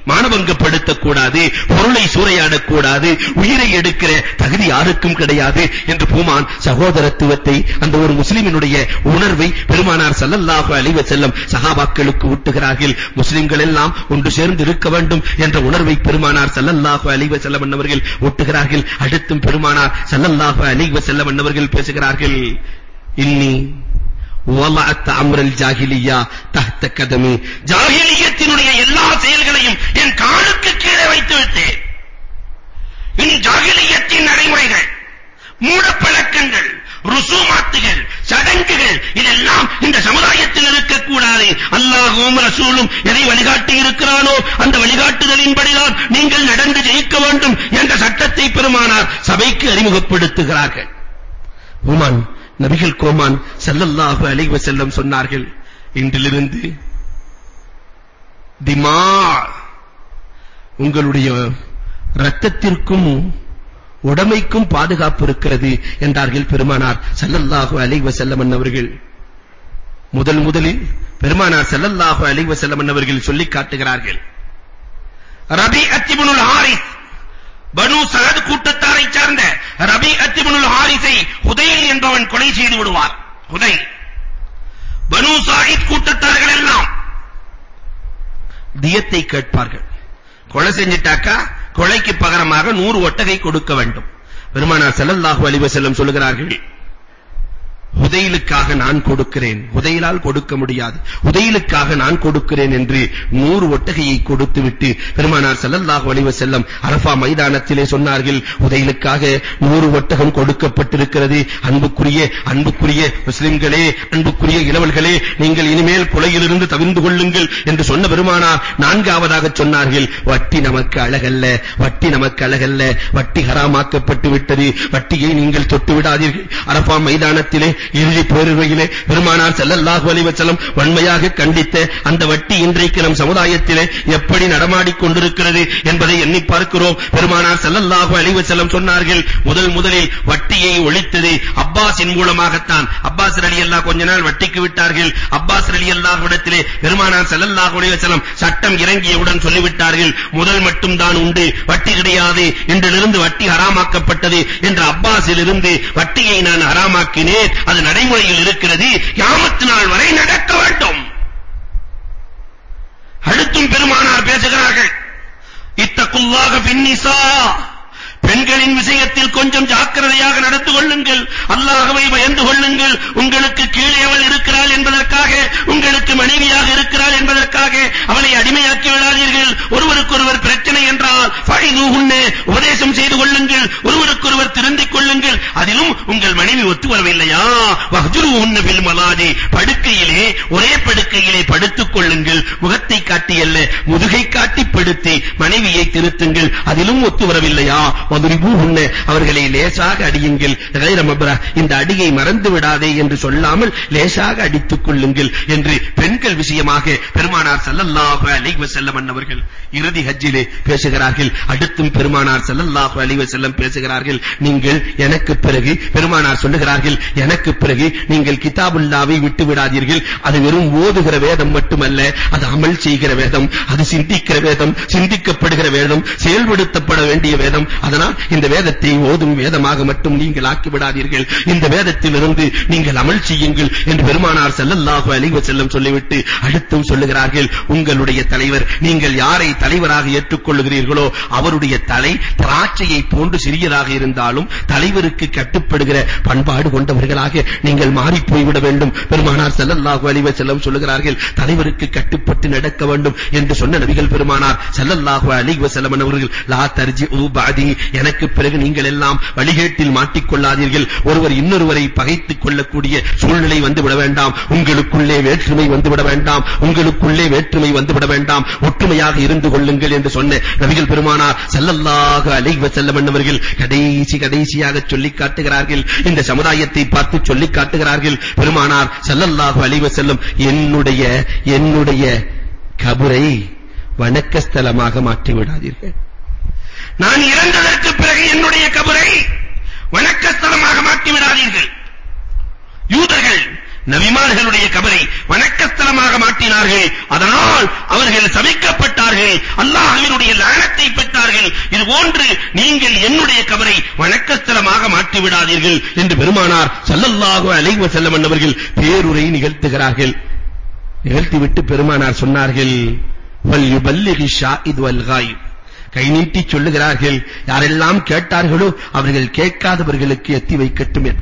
மானபங்கப்படுத்தக் கூடாது பொருளை சூறையாடக் கூடாது உயிரை எடுக்கிற தகுதி யாருக்கும் கிடையாது என்று பூமான் சகோதரத்துவத்தை அந்த ஒரு முஸ்லிமினுடைய உணர்வை பெருமானார் சல்லல்லாஹு அலைஹி வஸல்லம் சஹாபாக்களுக்கு ஊட்டுகிறார்கள். முஸ்லிம்கள் எல்லாம் ஒன்று சேர்ந்து இருக்க வேண்டும் என்ற உணர்வை பெருமானார் சல்லல்லாஹு அலைஹி வஸல்லம் அன்னவர்கள் ஊட்டுகிறார்கள். அடுத்தும் பெருமானார் சல்லல்லாஹு அலைஹி வஸல்லம் அன்னவர்கள் பேசுகிறார்கள். இன்னி வலஅத் அம்ரல் ஜாகிலியா தஹ்த கதமி. ஜாகிலியத்தினுடைய எல்லா செயல்களையும் என் காலுக்கு கீழே வைத்து விட்டேன். இனி ஜாகிலியத்தின் நடைமுறைகள் மூடப்பழக்கங்கள் ருசூமாத்துகள் சடங்குகள் இதெல்லாம் இந்த சமுதாயத்தில் இருக்கக்கூடாது. அல்லாஹும் ரசூலும் எதை வழிகாட்டி இருக்கிறானோ அந்த வழிகாட்டுதலின்படிதான் நீங்கள் நடந்து ஜெயிக்க வேண்டும் என்ற சட்டத்தை பெருமானார் சபைக்கு அறிமுகப்படுத்துகிறார்கள். உமன் நபிகள் கோமான் செல்லல்லாஹு அலைஹி வஸல்லம் சொன்னார்கள் இன்றிலிருந்து திமா உங்களுடைய இரத்தத்திற்கும் உடமைக்கும் பாதுகாப்பு இருக்கிறது என்றார்கள் பெருமானார் செல்லல்லாஹு அலைஹி வஸல்லம் அவர்கள் முதல் முதலில் பெருமானார் ஸல்லல்லாஹு அலைஹி வஸல்லம் அவர்கள் சொல்லி காட்டுகிறார்கள். ரபிஅத் இப்னுல் ஹாரிஸ் பனு சஹத் கூட்டத்தாரை சார்ந்த ரபி இப்னுல் ஹாரிஸை ஹுதைல் என்பவன் கொலை செய்து விடுவார். ஹுதை பனு சாஹித் கூட்டத்தார்கள் எல்லாம் தியத்தை கேட்பார்கள். கொலை செஞ்சிட்டாக்கா? கொலைக்கு பகரமாக 100 ஒட்டகை கொடுக்க வேண்டும். பெருமானார் ஸல்லல்லாஹு அலைஹி வஸல்லம் சொல்கிறார்கள் நான் கொடுக்கிறேன். உதையிலால் கொடுக்க முடியாது. ஹுதைலுக்காக நான் கொடுக்கிறேன் என்று நூறு ஒட்டகையை கொடுத்துவிட்டு பெருமானார் ஸல்லல்லாஹு அலைஹி வஸல்லம் அரஃபா மைதானத்திலே சொன்னார்கள் ஹுதைலுக்காக 100 ஒட்டகம் கொடுக்கப்பட்டிருக்கிறது. அன்புக்குரிய அன்புக்குரிய முஸ்லிம்களே அன்புக்குரிய இளவல்களே நீங்கள் இனிமேல் கொலையிலிருந்து தவிர்ந்து கொள்ளுங்கள் என்று சொன்ன பெருமானார் நான்காவதாக சொன்னார்கள் வட்டி நமக்கு அழகல்ல வட்டி நமக்கு அழகல்ல வட்டி ஹராமாக்கப்பட்டு விட்டது வட்டியை நீங்கள் தொட்டு விடாதீர்கள் அரஃபா மைதானத்திலே இறுதி பேருரையிலே பெருமானார் ஸல்லல்லாஹு அலைஹி வஸல்லம் வன்மையாக கண்டித்த அந்த வட்டி இன்றைக்கு நம் சமுதாயத்திலே எப்படி நடமாடிக் கொண்டிருக்கிறது என்பதை எண்ணி பார்க்கிறோம். பெருமானார் ஸல்லல்லாஹு அலைஹி வஸல்லம் சொன்னார்கள் முதல் முதலில் வட்டியை ஒழித்தது அப்பாஸின் மூலமாகத்தான். அப்பாஸ் ரலியல்லாஹு கொஞ்ச நாள் வட்டிக்கு விட்டார்கள். அப்பாஸ் ரலியல்லாஹு இடத்திலே பெருமானார் ஸல்லல்லாஹு அலைஹி வஸல்லம் சட்டம் இறங்கியவுடன் சொல்லிவிட்டார்கள் முதல் மட்டும் தான் உண்டு வட்டி கிடையாது என்றிலிருந்து வட்டி ஹராமாக்கப்பட்டது என்ற அப்பாஸிலிருந்து வட்டியை நான் ஹராமாக்கினேன். அது நடைமுறையில் இருக்கிறது. யாமத்து நாள் வரை நடக்க வேண்டும். அடுத்தும் பெருமானார் பேசுகிறார்கள். இத்தகுல்லாக பின்னிசா. பெண்களின் விஷயத்தில் கொஞ்சம் ஜாக்கிரதையாக நடந்து கொள்ளுங்கள். அல்லாஹ்வை பயந்து கொள்ளுங்கள். உங்களுக்கு கீழே அவள் இருக்கிறாள் என்பதற்காக உங்களுக்கு மனைவியாக இருக்கிறாள் என்பதற்காக அவளை அடிமையாக்கி விடாதீர்கள். ஒருவருக்கொருவர் பிரச்சனை என்றால் ஃபைதுஹுன்ன உபதேசம் செய்து கொள்ளுங்கள். ஒருவருக்கொருவர் திருந்திக் கொள்ளுங்கள். அதிலும் உங்கள் மனைவி ஒத்து வரவில்லையா? வஹ்ஜுருஹுன்ன பில் மலாஜி படுக்கையிலே ஒரே படுக்கையிலே படுத்துக் கொள்ளுங்கள். முகத்தை காட்டி அல்ல முதுகை காட்டி படுத்தி மனைவியை திருத்துங்கள். அதிலும் ஒத்து வரவில்லையா? வதுரிபூஹுன்ன அவர்களை லேசாக அடியுங்கள். கைர மப்ரா இந்த அடியை மறந்து விடாதே என்று சொல்லாமல் லேசாக அடித்துக் கொள்ளுங்கள் என்று பெண்கள் விஷயமாக பெருமானார் ஸல்லல்லாஹு அலைஹி வஸல்லம் அவர்கள் இறுதி ஹஜ்ஜிலே பேசுகிறார்கள். அடுத்தும் பெருமானார் ஸல்லல்லாஹு அலைஹி வஸல்லம் பேசுகிறார்கள். நீங்கள் எனக்கு பிறகு பெருமானார் சொல்லுகிறார்கள் எனக்கு பிறகு நீங்கள் கிதாபுல்லாவை விட்டு விடாதீர்கள். அது வெறும் ஓதுகிற வேதம் மட்டுமல்ல அது அமல் செய்கிற வேதம் அது சிந்திக்கிற வேதம் சிந்திக்கப்படுகிற வேதம் செயல்படுத்தப்பட வேண்டிய வேதம். அதனால் இந்த வேதத்தை ஓதும் வேதமாக மட்டும் நீங்கள் ஆக்கி விடாதீர்கள் இந்த வேதத்திலிருந்து நீங்கள் அமல் செய்யுங்கள் என்று பெருமானார் ஸல்லல்லாஹு அலைஹி வஸல்லம் சொல்லிவிட்டு அடுத்தும் சொல்லுகிறார்கள் உங்களுடைய தலைவர் நீங்கள் யாரை தலைவராக ஏற்றுக்கொள்கிறீர்களோ அவருடைய தலை திராட்சையை போன்று சிறியதாக இருந்தாலும் தலைவருக்கு கட்டுப்படுகிற பண்பாடு கொண்டவர்களாக நீங்கள் மாறி போய்விட வேண்டும். பெருமானார் ஸல்லல்லாஹு அலைஹி வஸல்லம் சொல்லுகிறார்கள் தலைவருக்கு கட்டுப்பட்டு நடக்க வேண்டும் என்று சொன்ன நபிகள் பெருமானார் ஸல்லல்லாஹு அலைஹி வஸல்லம் அவர்கள் லா தர்ஜிஉ பாதி எனக்கு பிறகு நீங்கள் எல்லாம் வழிகேட்டில் மாட்டிக்கொள்ளாதீர்கள். ஒருவர் இன்னொருவரை பகைத்துக் கொள்ளக்கூடிய சூழ்நிலை வந்துவிட வேண்டாம். உங்களுக்குள்ளே வேற்றுமை வந்துவிட வேண்டாம். உங்களுக்குள்ளே வேற்றுமை வந்துவிட வேண்டாம். ஒற்றுமையாக இருந்து கொள்ளுங்கள் என்று சொன்ன நபிகள் பெருமானார் ஸல்லல்லாஹு அலைஹி வஸல்லம் அவர்கள் கடைசி கடைசியாக சொல்லிக் காட்டுகிறார்கள். இந்த சமுதாயத்தை பார்த்து சொல்லிக் காட்டுகிறார்கள். பெருமானார் ஸல்லல்லாஹு அலைஹி வஸல்லம் என்னுடைய என்னுடைய கபரை வணக்கஸ்தலமாக மாற்றி விடாதீர்கள் நான் இறந்தது என்னுடைய கபரை வணக்கஸ்தலமாக மாற்றி விடாதீர்கள் யூதர்கள் நபிமார்களுடைய கபரை வணக்கஸ்தலமாக மாற்றினார்கள். அதனால் அவர்கள் சபிக்கப்பட்டார்கள். அல்லாஹ்வினுடைய லானத்தை பெற்றார்கள். இது போன்று நீங்கள் என்னுடைய கபரை வணக்கஸ்தலமாக மாற்றி விடாதீர்கள் என்று பெருமானார் ஸல்லல்லாஹு அலைஹி வஸல்லம் அவர்கள் பேருரை நிகழ்த்துகிறார்கள். நிகழ்த்திவிட்டு பெருமானார் சொன்னார்கள் வல் யுபல்லிகி ஷாஹித் வல் காயிப். கை நீட்டி சொல்லுகிறார்கள். யாரெல்லாம் கேட்டார்களோ அவர்கள் கேட்காதவர்களுக்கு எத்தி வைக்கட்டும்.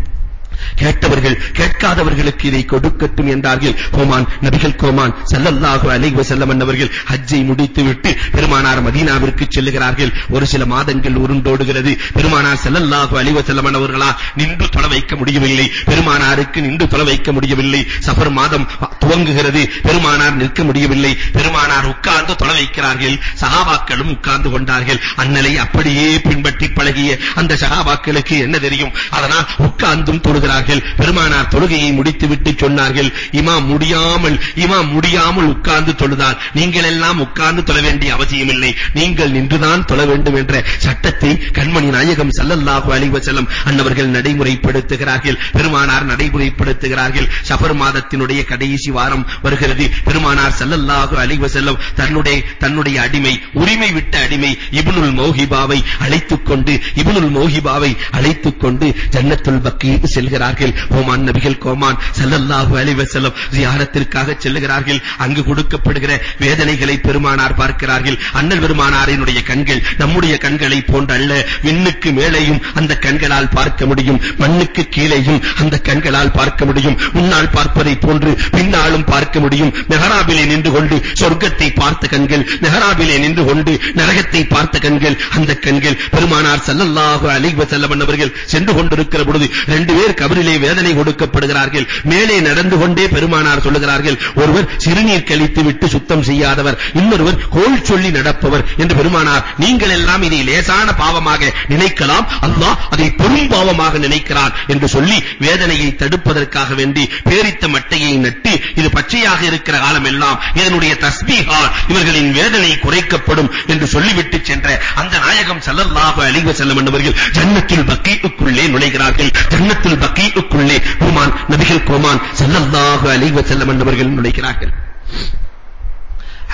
கேட்டவர்கள் கேட்காதவர்களுக்கு இதை கொடுக்கட்டும் என்றார்கள். கோமான் நபிகள் கோமான் ஸல்லல்லாஹு அலைஹி வஸல்லம் அவர்கள் ஹஜ்ஜை முடித்துவிட்டு பெருமானார் மதீனாவிற்கு செல்லுகிறார்கள். ஒரு சில மாதங்கள் உருண்டோடுகிறது. பெருமானார் ஸல்லல்லாஹு அலைஹி வஸல்லம் அவர்களால் நின்று தொழ வைக்க முடியவில்லை. பெருமானாருக்கு நின்று தொழ வைக்க முடியவில்லை. சஃபர் மாதம் துவங்குகிறது. பெருமானார் நிற்க முடியவில்லை. பெருமானார் உட்கார்ந்து தொழ வைக்கிறார்கள். சஹாபாக்களும் உட்கார்ந்து கொண்டார்கள். அன்னலை அப்படியே பின்பற்றி பழகிய அந்த சஹாபாக்களுக்கு என்ன தெரியும்? அதனால் உட்கார்ந்தும் தொழுகிறார்கள். இருக்கிறார்கள். பெருமானார் தொழுகையை முடித்துவிட்டு சொன்னார்கள். இமாம் முடியாமல் இமாம் முடியாமல் உட்கார்ந்து தொழுதால் நீங்கள் எல்லாம் உட்கார்ந்து தொழ வேண்டிய அவசியம் இல்லை நீங்கள் நின்றுதான் தொழ வேண்டும் என்ற சட்டத்தை கண்மணி நாயகம் சல்லல்லாஹு அலைஹி வஸல்லம் அன்னவர்கள் நடைமுறைப்படுத்துகிறார்கள். பெருமானார் நடைமுறைப்படுத்துகிறார்கள். சஃபர் மாதத்தினுடைய கடைசி வாரம் வருகிறது. பெருமானார் சல்லல்லாஹு அலைஹி வஸல்லம் தன்னுடைய தன்னுடைய அடிமை உரிமை விட்ட அடிமை இப்னுல் மௌஹிபாவை அழைத்துக் கொண்டு இப்னுல் மௌஹிபாவை அழைத்துக் கொண்டு ஜன்னத்துல் பக்கீக்கு செல்லுகிறார்கள். ஓமான் நபிகள் கோமான் செல்லல்லாஹு அலைஹி வஸல்லம் ஜியாரத்திற்காக செல்லுகிறார்கள். அங்கு கொடுக்கப்படுகிற வேதனைகளை பெருமானார் பார்க்கிறார்கள். அண்ணல் பெருமானாரினுடைய கண்கள் நம்முடைய கண்களை போன்றல்ல விண்ணுக்கு மேலேயும் அந்த கண்களால் பார்க்க முடியும். மண்ணுக்கு கீழேயும் அந்த கண்களால் பார்க்க முடியும். முன்னால் பார்ப்பதை போன்று பின்னாலும் பார்க்க முடியும். மெஹராபிலே நின்று கொண்டு சொர்க்கத்தை பார்த்த கண்கள் மெஹராபிலே நின்று கொண்டு நரகத்தை பார்த்த கண்கள் அந்த கண்கள் பெருமானார் செல்லல்லாஹு அலைஹி செல்லவன் அவர்கள் சென்று கொண்டிருக்கிற பொழுது ரெண்டு பேர் கபரிலே வேதனை கொடுக்கப்படுகிறார்கள் மேலே நடந்து கொண்டே பெருமானார் சொல்லுகிறார்கள் ஒருவர் சிறுநீர் கழித்து விட்டு சுத்தம் செய்யாதவர் இன்னொருவர் கோல் சொல்லி நடப்பவர். என்று பெருமானார் நீங்கள் எல்லாம் இதை லேசான பாவமாக நினைக்கலாம். அல்லாஹ் அதை பெரும் பாவமாக நினைக்கிறான். என்று சொல்லி வேதனையை தடுப்பதற்காக வேண்டி பேரித்த மட்டையை நட்டி இது பச்சையாக இருக்கிற காலம் எல்லாம் இதனுடைய தஸ்பீஹால் இவர்களின் வேதனை குறைக்கப்படும். என்று சொல்லிவிட்டு சென்ற அந்த நாயகம் சல்லல்லாஹு அலைஹி வஸல்லம் என்பவர்கள் ஜன்னத்துல் பக்கீக்குள்ளே நுழைகிறார்கள். ஜன்னத்துல் பக்கீக்குள்ளே பெருமான் நபிகள் பெருமான் ஸல்லல்லாஹு அலைஹி வஸல்லம் என்பவர்கள் நுழைகிறார்கள்.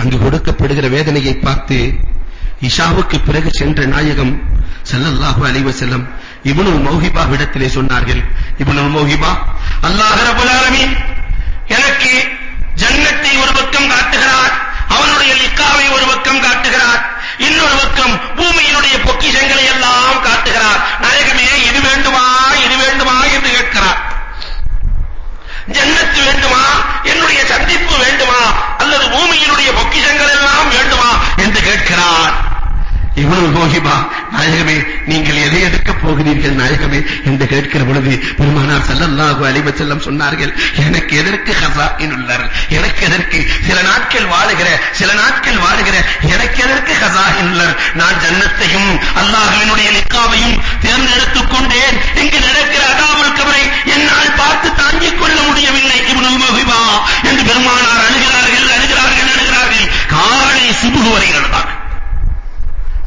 அங்கு கொடுக்கப்படுகிற வேதனையை பார்த்து இஷாவுக்கு பிறகு சென்ற நாயகம் ஸல்லல்லாஹு அலைஹி வஸல்லம் இப்னு மௌஹிபா விடத்திலே சொன்னார்கள். இப்னு மௌஹிபா அல்லாஹ் ரப்பல் ஆலமீன் எனக்கு ஜன்னத்தை ஒரு பக்கம் காட்டுகிறார் அவனுடைய லிக்காவை ஒரு பக்கம் காட்டுகிறார் இன்னொரு பக்கம் பூமியினுடைய பொக்கிஷங்களை எல்லாம் காட்டுகிறார். நாயகமே இது வேண்டுமா? இது வேண்டுமா? ஜன்னத்து வேண்டுமா? என்னுடைய சந்திப்பு வேண்டுமா? அல்லது பூமியினுடைய பொக்கிஷங்கள் எல்லாம் வேண்டுமா? என்று கேட்கிறார். இவ்வளவு போகிமா நாயகமே நீங்கள் எதை எடுக்க போகிறீர்கள் நாயகமே? என்று கேட்கிற பொழுது பெருமானார் ஸல்லல்லாஹு அலைஹி வஸல்லம் சொன்னார்கள் எனக்கு எதற்கு ஹஸாயினுல்லர் எனக்கு எதற்கு? சில நாட்கள் வாழுகிற சில நாட்கள் வாழுகிற எனக்கு எதற்கு ஹஸாயினுல்லர் நான் ஜன்னத்தையும் அல்லாஹ்வினுடைய லிக்காவையும் தேர்ந்தெடுத்துக் கொண்டேன். இங்கு நடக்கிற அதாபுல் கபரை என்னால் பார்த்து தான் கொள்ள முடியவில்லை இப்னுல் மஹிபா என்று பெருமானார் அழுகிறார்கள் அழுகிறார்கள் அழுகிறார்கள் காலை சுபுகு வரை அழுதார்கள்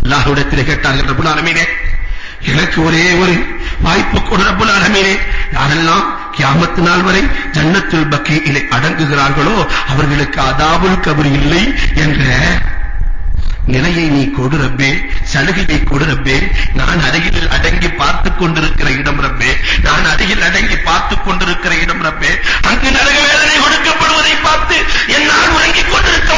அல்லாஹ்விடத்தில் கேட்டார்கள் ரப்பல் ஆலமீனே எனக்கு ஒரே ஒரு வாய்ப்பு கொடு ரப்பல் ஆலமீனே. யாரெல்லாம் கியாமத் நாள் வரை ஜன்னத்துல் பக்கீயிலே அடங்குகிறார்களோ அவர்களுக்கு அதாபுல் கபர் இல்லை என்ற நிலையை நீ கொடு ரப்பே. சலுகையை கொடு ரப்பே. நான் அருகில் அடங்கி பார்த்துக் கொண்டிருக்கிற இடம் ரப்பே. நான் அருகில் அடங்கி பார்த்துக் கொண்டிருக்கிற இடம் ரப்பே. அங்கு நரக வேதனை கொடுக்கப்படுவதை பார்த்து என்னால் உறங்கிக் கொண்டிருக்க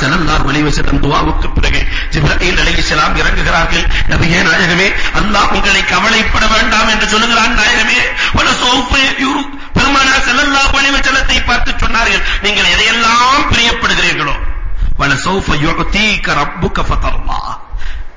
ஸல்லல்லாஹு அலைஹி வஸல்லம் துஆவுக்கு பிறகு ஜிப்ரீல் அலைஹிஸ்ஸலாம் இறங்குகிறார்கள். நபியே நாயகமே அல்லாஹ் உங்களை கவலைப்பட வேண்டாம் என்று சொல்லுகிறான் நாயகமே. வல சௌஃப யுரு பெருமானார் ஸல்லல்லாஹு அலைஹி வஸல்லத்தை பார்த்து சொன்னார்கள். நீங்கள் எதையெல்லாம் பிரியப்படுகிறீர்களோ வல சௌஃப யுஅதீக ரப்புக ஃபதர்லா.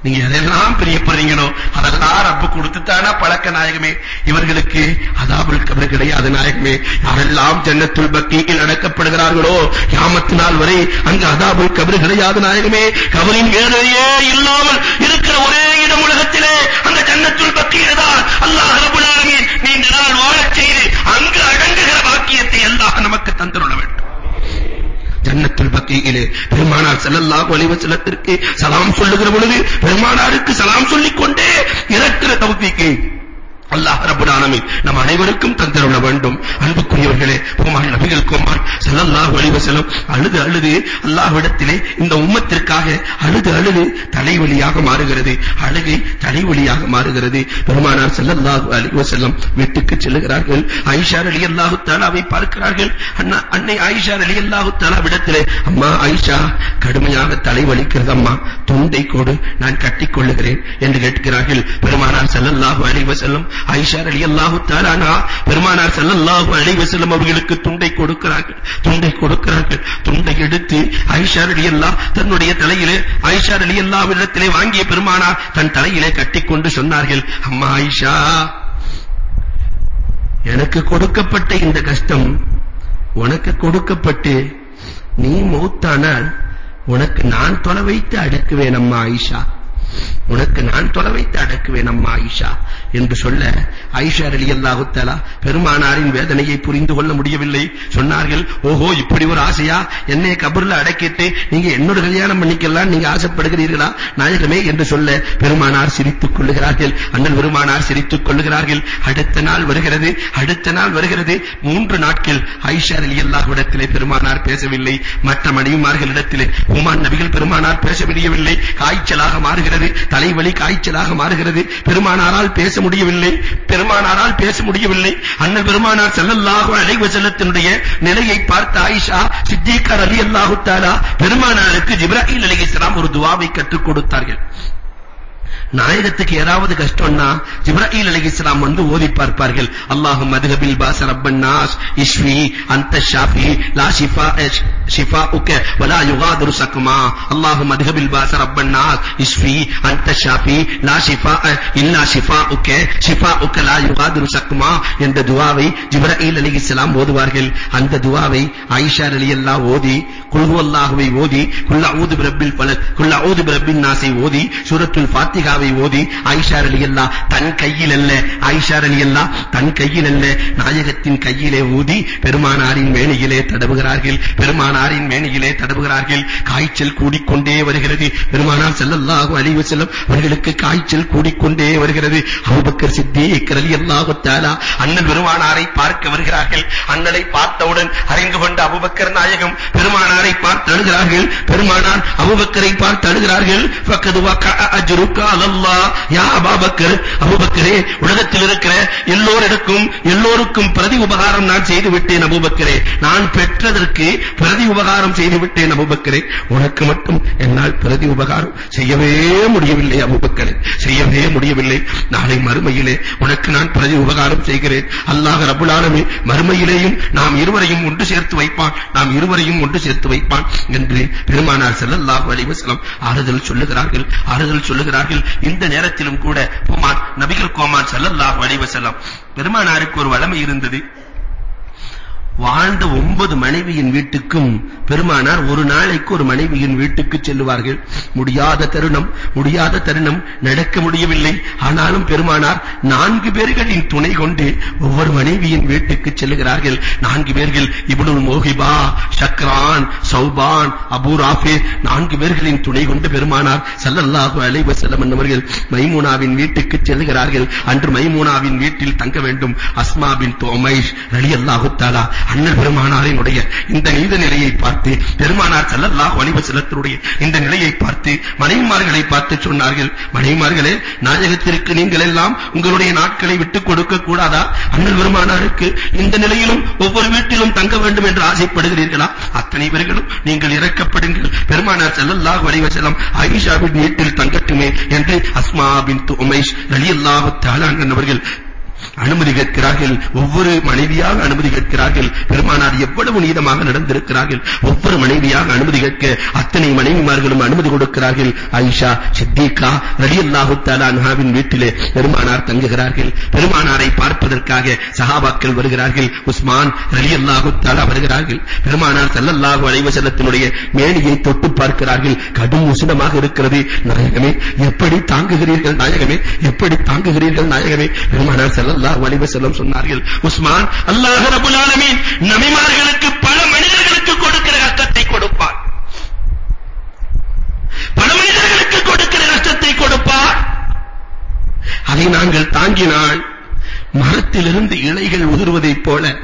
நீங்க எதெல்லாம் பிரியப்படுறீங்களோ அதெல்லாம் ரப்பு கொடுத்துட்டானா பழக்க நாயகமே. இவர்களுக்கு அதாபுல் கபர் கிடையாது நாயகமே. யாரெல்லாம் ஜன்னத்துல் பக்கீயில் அடக்கப்படுகிறார்களோ கியாமத்து நாள் வரை அங்கு அதாபுல் கபர் கிடையாது நாயகமே. கபரின் வேதனையே இல்லாமல் இருக்கிற ஒரே இடம் உலகத்திலே அந்த ஜன்னத்துல் பக்கீல் தான். அல்லாஹ் ஆலமீன் நீண்ட நாள் வாழச் செய்து அங்கு அடங்குகிற பாக்கியத்தை அல்லாஹ் நமக்கு தந்துள்ள வேண்டும் ஜன்னத்துல் பக்கீயிலே பெருமானார் ஸல்லல்லாஹு அலைஹி வஸல்லத்திற்கு சலாம் சொல்லுகிற பொழுது பெருமானாருக்கு சலாம் சொல்லிக் கொண்டே இறக்கிற தௌஃபீக்கை அல்லாஹ் ரப்பல் ஆலமீன் நம் அனைவருக்கும் தந்தருள வேண்டும். அன்புக்குரியவர்களே பெருமான் நபிகள் கோமான் ஸல்லல்லாஹு அலைஹி வஸல்லம் அழுது அழுது அல்லாஹ்விடத்திலே இந்த உம்மத்திற்காக அழுது அழுது தலைவலியாக மாறுகிறது. அழுகை தலைவலியாக மாறுகிறது. பெருமானார் ஸல்லல்லாஹு அலைஹி வஸல்லம் வீட்டுக்கு செல்கிறார்கள் ஆயிஷா ரலியல்லாஹு தஆலாவை பார்க்கிறார்கள். அண்ணா அன்னை ஆயிஷா ரலியல்லாஹு தஆலா விடத்திலே அம்மா ஆயிஷா கடுமையாக தலைவலிக்கிறது அம்மா துண்டை கொடு நான் கட்டிக் கொள்ளுகிறேன் என்று கேட்கிறார்கள். பெருமானார் ஸல்லல்லாஹு அலைஹி வஸல்லம் ஆயிஷா ரலியல்லாஹு தஆலா அன்ஹா பெருமானார் ஸல்லல்லாஹு அலைஹி வஸல்லம் அவர்களுக்கு துண்டை கொடுக்கிறார்கள். துண்டை கொடுக்கிறார்கள். துண்டை எடுத்து ஆயிஷா ரலியல்லாஹ் தன்னுடைய தலையிலே ஆயிஷா ரலியல்லாஹு இடத்திலே வாங்கிய பெருமானார் தன் தலையிலே கட்டிக்கொண்டு சொன்னார்கள் அம்மா ஆயிஷா எனக்கு கொடுக்கப்பட்ட இந்த கஷ்டம் உனக்கு கொடுக்கப்பட்டு நீ மௌத்தானால் உனக்கு நான் தொலை வைத்து அடுக்குவேன் அம்மா ஆயிஷா. உனக்கு நான் தொலை வைத்து அடக்குவேன் அம்மா ஆயிஷா என்று சொல்ல ஆயிஷா ரலியல்லாஹு தஆலா பெருமானாரின் வேதனையை புரிந்து கொள்ள முடியவில்லை. சொன்னார்கள் ஓஹோ இப்படி ஒரு ஆசையா? என்னை கபர்ல அடக்கிட்டு நீங்க என்னோட கல்யாணம் பண்ணிக்கலாம் நீங்க ஆசைப்படுகிறீர்களா? நாயகமே என்று சொல்ல பெருமானார் சிரித்துக் கொள்ளுகிறார்கள். அண்ணன் பெருமானார் சிரித்துக் கொள்ளுகிறார்கள். அடுத்த நாள் வருகிறது அடுத்த நாள் வருகிறது. மூன்று நாட்கள் ஆயிஷா ரலியல்லாஹு இடத்திலே பெருமானார் பேசவில்லை. மற்ற மனைவிமார்களிடத்திலே உமான் நபிகள் பெருமானார் பேச முடியவில்லை காய்ச்சலாக மாறுகிறது. தலைவலி காய்ச்சலாக மாறுகிறது. பெருமானாரால் பேச முடியவில்லை. பெருமானாரால் பேச முடியவில்லை. அண்ணல் பெருமானார் ஸல்லல்லாஹு அலைஹி வஸல்லத்தினுடைய நிலையை பார்த்த ஆயிஷா சித்திகா ரலியல்லாஹு தஆலா பெருமானாருக்கு ஜிப்ராயில் அலைஹிஸ்ஸலாம் ஒரு துஆவை கற்றுக் கொடுத்தார்கள். நாயகத்துக்கு ஏதாவது கஷ்டம்னா ஜிப்ராயில் அலைஹிஸ்ஸலாம் வந்து ஓதி பார்ப்பார்கள். அல்லாஹும் மதுஹபில் பாஸ் ரப்பன் நாஸ் இஷ்வி அந்த ஷாஃபி லா ஷிஃபா ஷிஃபா ஷிஃபாஉக வலா யுகாதிரு சக்மா. அல்லாஹும் மதுஹபில் பாஸ் ரப்பன் நாஸ் இஷ்வி அந்த ஷாஃபி லா ஷிஃபா இல்லா ஷிஃபாஉக ஷிஃபாஉக லா யுகாதிரு சக்மா என்ற துஆவை ஜிப்ராயில் அலைஹிஸ்ஸலாம் ஓதுவார்கள். அந்த துஆவை ஆயிஷா ரலியல்லாஹு ஓதி குல் ஹுவல்லாஹுவை ஓதி குல் அஊது பிரப்பில் ஃபலக் குல் அஊது பிரப்பின் நாஸை ஓதி சூரத்துல் ஃபாத்திஹாவை ஓதி ஆயிஷா ரலியல்லா தன் கையில் அல்ல ஆயிஷா ரலியல்லா தன் கையில் அல்ல நாயகத்தின் கையிலே ஊதி பெருமானாரின் மேனியிலே தடவுகிறார்கள். பெருமானாரின் மேனியிலே தடவுகிறார்கள். காய்ச்சல் கூடிக்கொண்டே வருகிறது. பெருமானார் ஸல்லல்லாஹு அலைஹி வஸல்லம் அவர்களுக்கு காய்ச்சல் கூடிக்கொண்டே வருகிறது. அபூபக்கர் சித்திக் ரலியல்லாஹு தஆலா அண்ணன் பெருமானாரை பார்க்க வருகிறார்கள். அண்ணனை பார்த்தவுடன் அறிந்து கொண்ட அபூபக்கர் நாயகம் பெருமானாரை பார்த்து அழுகிறார்கள். பெருமானார் அபூபக்கரை பார்த்து அழுகிறார்கள். ஃபக்கது வகஅ அஜ்ருக அலல்லாஹ் யா அபூபக்கர் அபூபக்கரே உலகத்தில் இருக்கிற எல்லோருக்கும் எல்லோருக்கும் பிரதி உபகாரம் நான் செய்து விட்டேன் அபூபக்கரே. நான் பெற்றதற்கு பிரதி உபகாரம் செய்து விட்டேன் அபூபக்கரே. உனக்கு மட்டும் என்னால் பிரதி உபகாரம் செய்யவே முடியவில்லை அபூபக்கரே. செய்யவே முடியவில்லை. நாளை மறுமையிலே உனக்கு நான் பிரதி உபகாரம் செய்கிறேன். அல்லாஹ் ரப்பல் ஆலமீன் மறுமையிலேயும் நாம் இருவரையும் ஒன்று சேர்த்து வைப்பான். நாம் இருவரையும் ஒன்று சேர்த்து வைப்பான். என்று பெருமானார் ஸல்லல்லாஹு அலைஹி வஸல்லம் ஆறுதல் சொல்லுகிறார்கள் ஆறுதல் சொல்லுகிறார்கள். இந்த நேரத்திலும் கூட கோமான் நபிகள் கோமான் ஸல்லல்லாஹு அலைஹி வஸல்லம் பெருமானாருக்கு ஒரு வளமை இருந்தது. வாழ்ந்த ஒன்பது மனைவியின் வீட்டுக்கும் பெருமானார் ஒரு நாளைக்கு ஒரு மனைவியின் வீட்டுக்கு செல்லுவார்கள். முடியாத தருணம் முடியாத தருணம் நடக்க முடியவில்லை. ஆனாலும் பெருமானார் நான்கு பேர்களின் துணை கொண்டு ஒவ்வொரு மனைவியின் வீட்டுக்கு செல்லுகிறார்கள். நான்கு பேர்கள் இப்னுல் மோஹிபா ஷக்ரான் சௌபான் அபூ ராஃபி நான்கு பேர்களின் துணை கொண்டு பெருமானார் ஸல்லல்லாஹு அலைஹி வஸல்லம் அவர்கள் மைமூனாவின் வீட்டுக்கு செல்லுகிறார்கள். அன்று மைமூனாவின் வீட்டில் தங்க வேண்டும். அஸ்மா பின் உமைஷ் ரலியல்லாஹு தஆலா அண்ணல் பெருமானாரினுடைய இந்த நீத நிலையை பார்த்து பெருமானார் ஸல்லல்லாஹு அலைஹி வஸல்லத்துடைய இந்த நிலையை பார்த்து மனைவிமார்களை பார்த்து சொன்னார்கள் மனைவிமார்களே நாயகத்திற்கு நீங்கள் எல்லாம் உங்களுடைய நாட்களை விட்டுக் கொடுக்க கூடாதா? அண்ணல் பெருமானாருக்கு இந்த நிலையிலும் ஒவ்வொரு வீட்டிலும் தங்க வேண்டும் என்று ஆசைப்படுகிறீர்களா? அத்தனை பேர்களும் நீங்கள் இறக்கப்படுங்கள் பெருமானார் ஸல்லல்லாஹு அலைஹி வஸல்லம் ஆயிஷாவின் வீட்டில் தங்கட்டுமே என்று அஸ்மா பின்த் உமைஷ் ரலியல்லாஹு தஆலா அவர்கள் அனுமதி கேட்கிறார்கள். ஒவ்வொரு மனைவியாக அனுமதி கேட்கிறார்கள். பெருமானார் எவ்வளவு நீதமாக நடந்திருக்கிறார்கள். ஒவ்வொரு மனைவியாக அனுமதி கேட்க அத்தனை மனைவிமார்களும் அனுமதி கொடுக்கிறார்கள். ஆயிஷா சித்திகா ரலியல்லாஹு தஆலா அன்ஹாவின் வீட்டிலே பெருமானார் தங்குகிறார்கள். பெருமானாரை பார்ப்பதற்காக சஹாபாக்கள் வருகிறார்கள். உஸ்மான் ரலியல்லாஹு தஆலா வருகிறார்கள். பெருமானார் ஸல்லல்லாஹு அலைஹி வஸல்லத்தினுடைய மேனியை தொட்டு பார்க்கிறார்கள். கடும் உஷ்ணமாக இருக்கிறது. நாயகமே எப்படி தாங்குகிறீர்கள் நாயகமே? எப்படி தாங்குகிறீர்கள் நாயகமே? பெருமானார் ஸல்லல்லாஹு அலைஹி வஸல்லம் சொன்னார்கள். உஸ்மான் அல்லாஹ் ரப்பல் ஆலமீன் நபிமார்களுக்கு பல மனிதர்களுக்கு கொடுக்கிற கஷ்டத்தை கொடுப்பார். பல மனிதர்களுக்கு கொடுக்கிற கஷ்டத்தை கொடுப்பார். அதை நாங்கள் தாங்கினால் மரத்திலிருந்து இலைகள் உதிர்வதைப் போல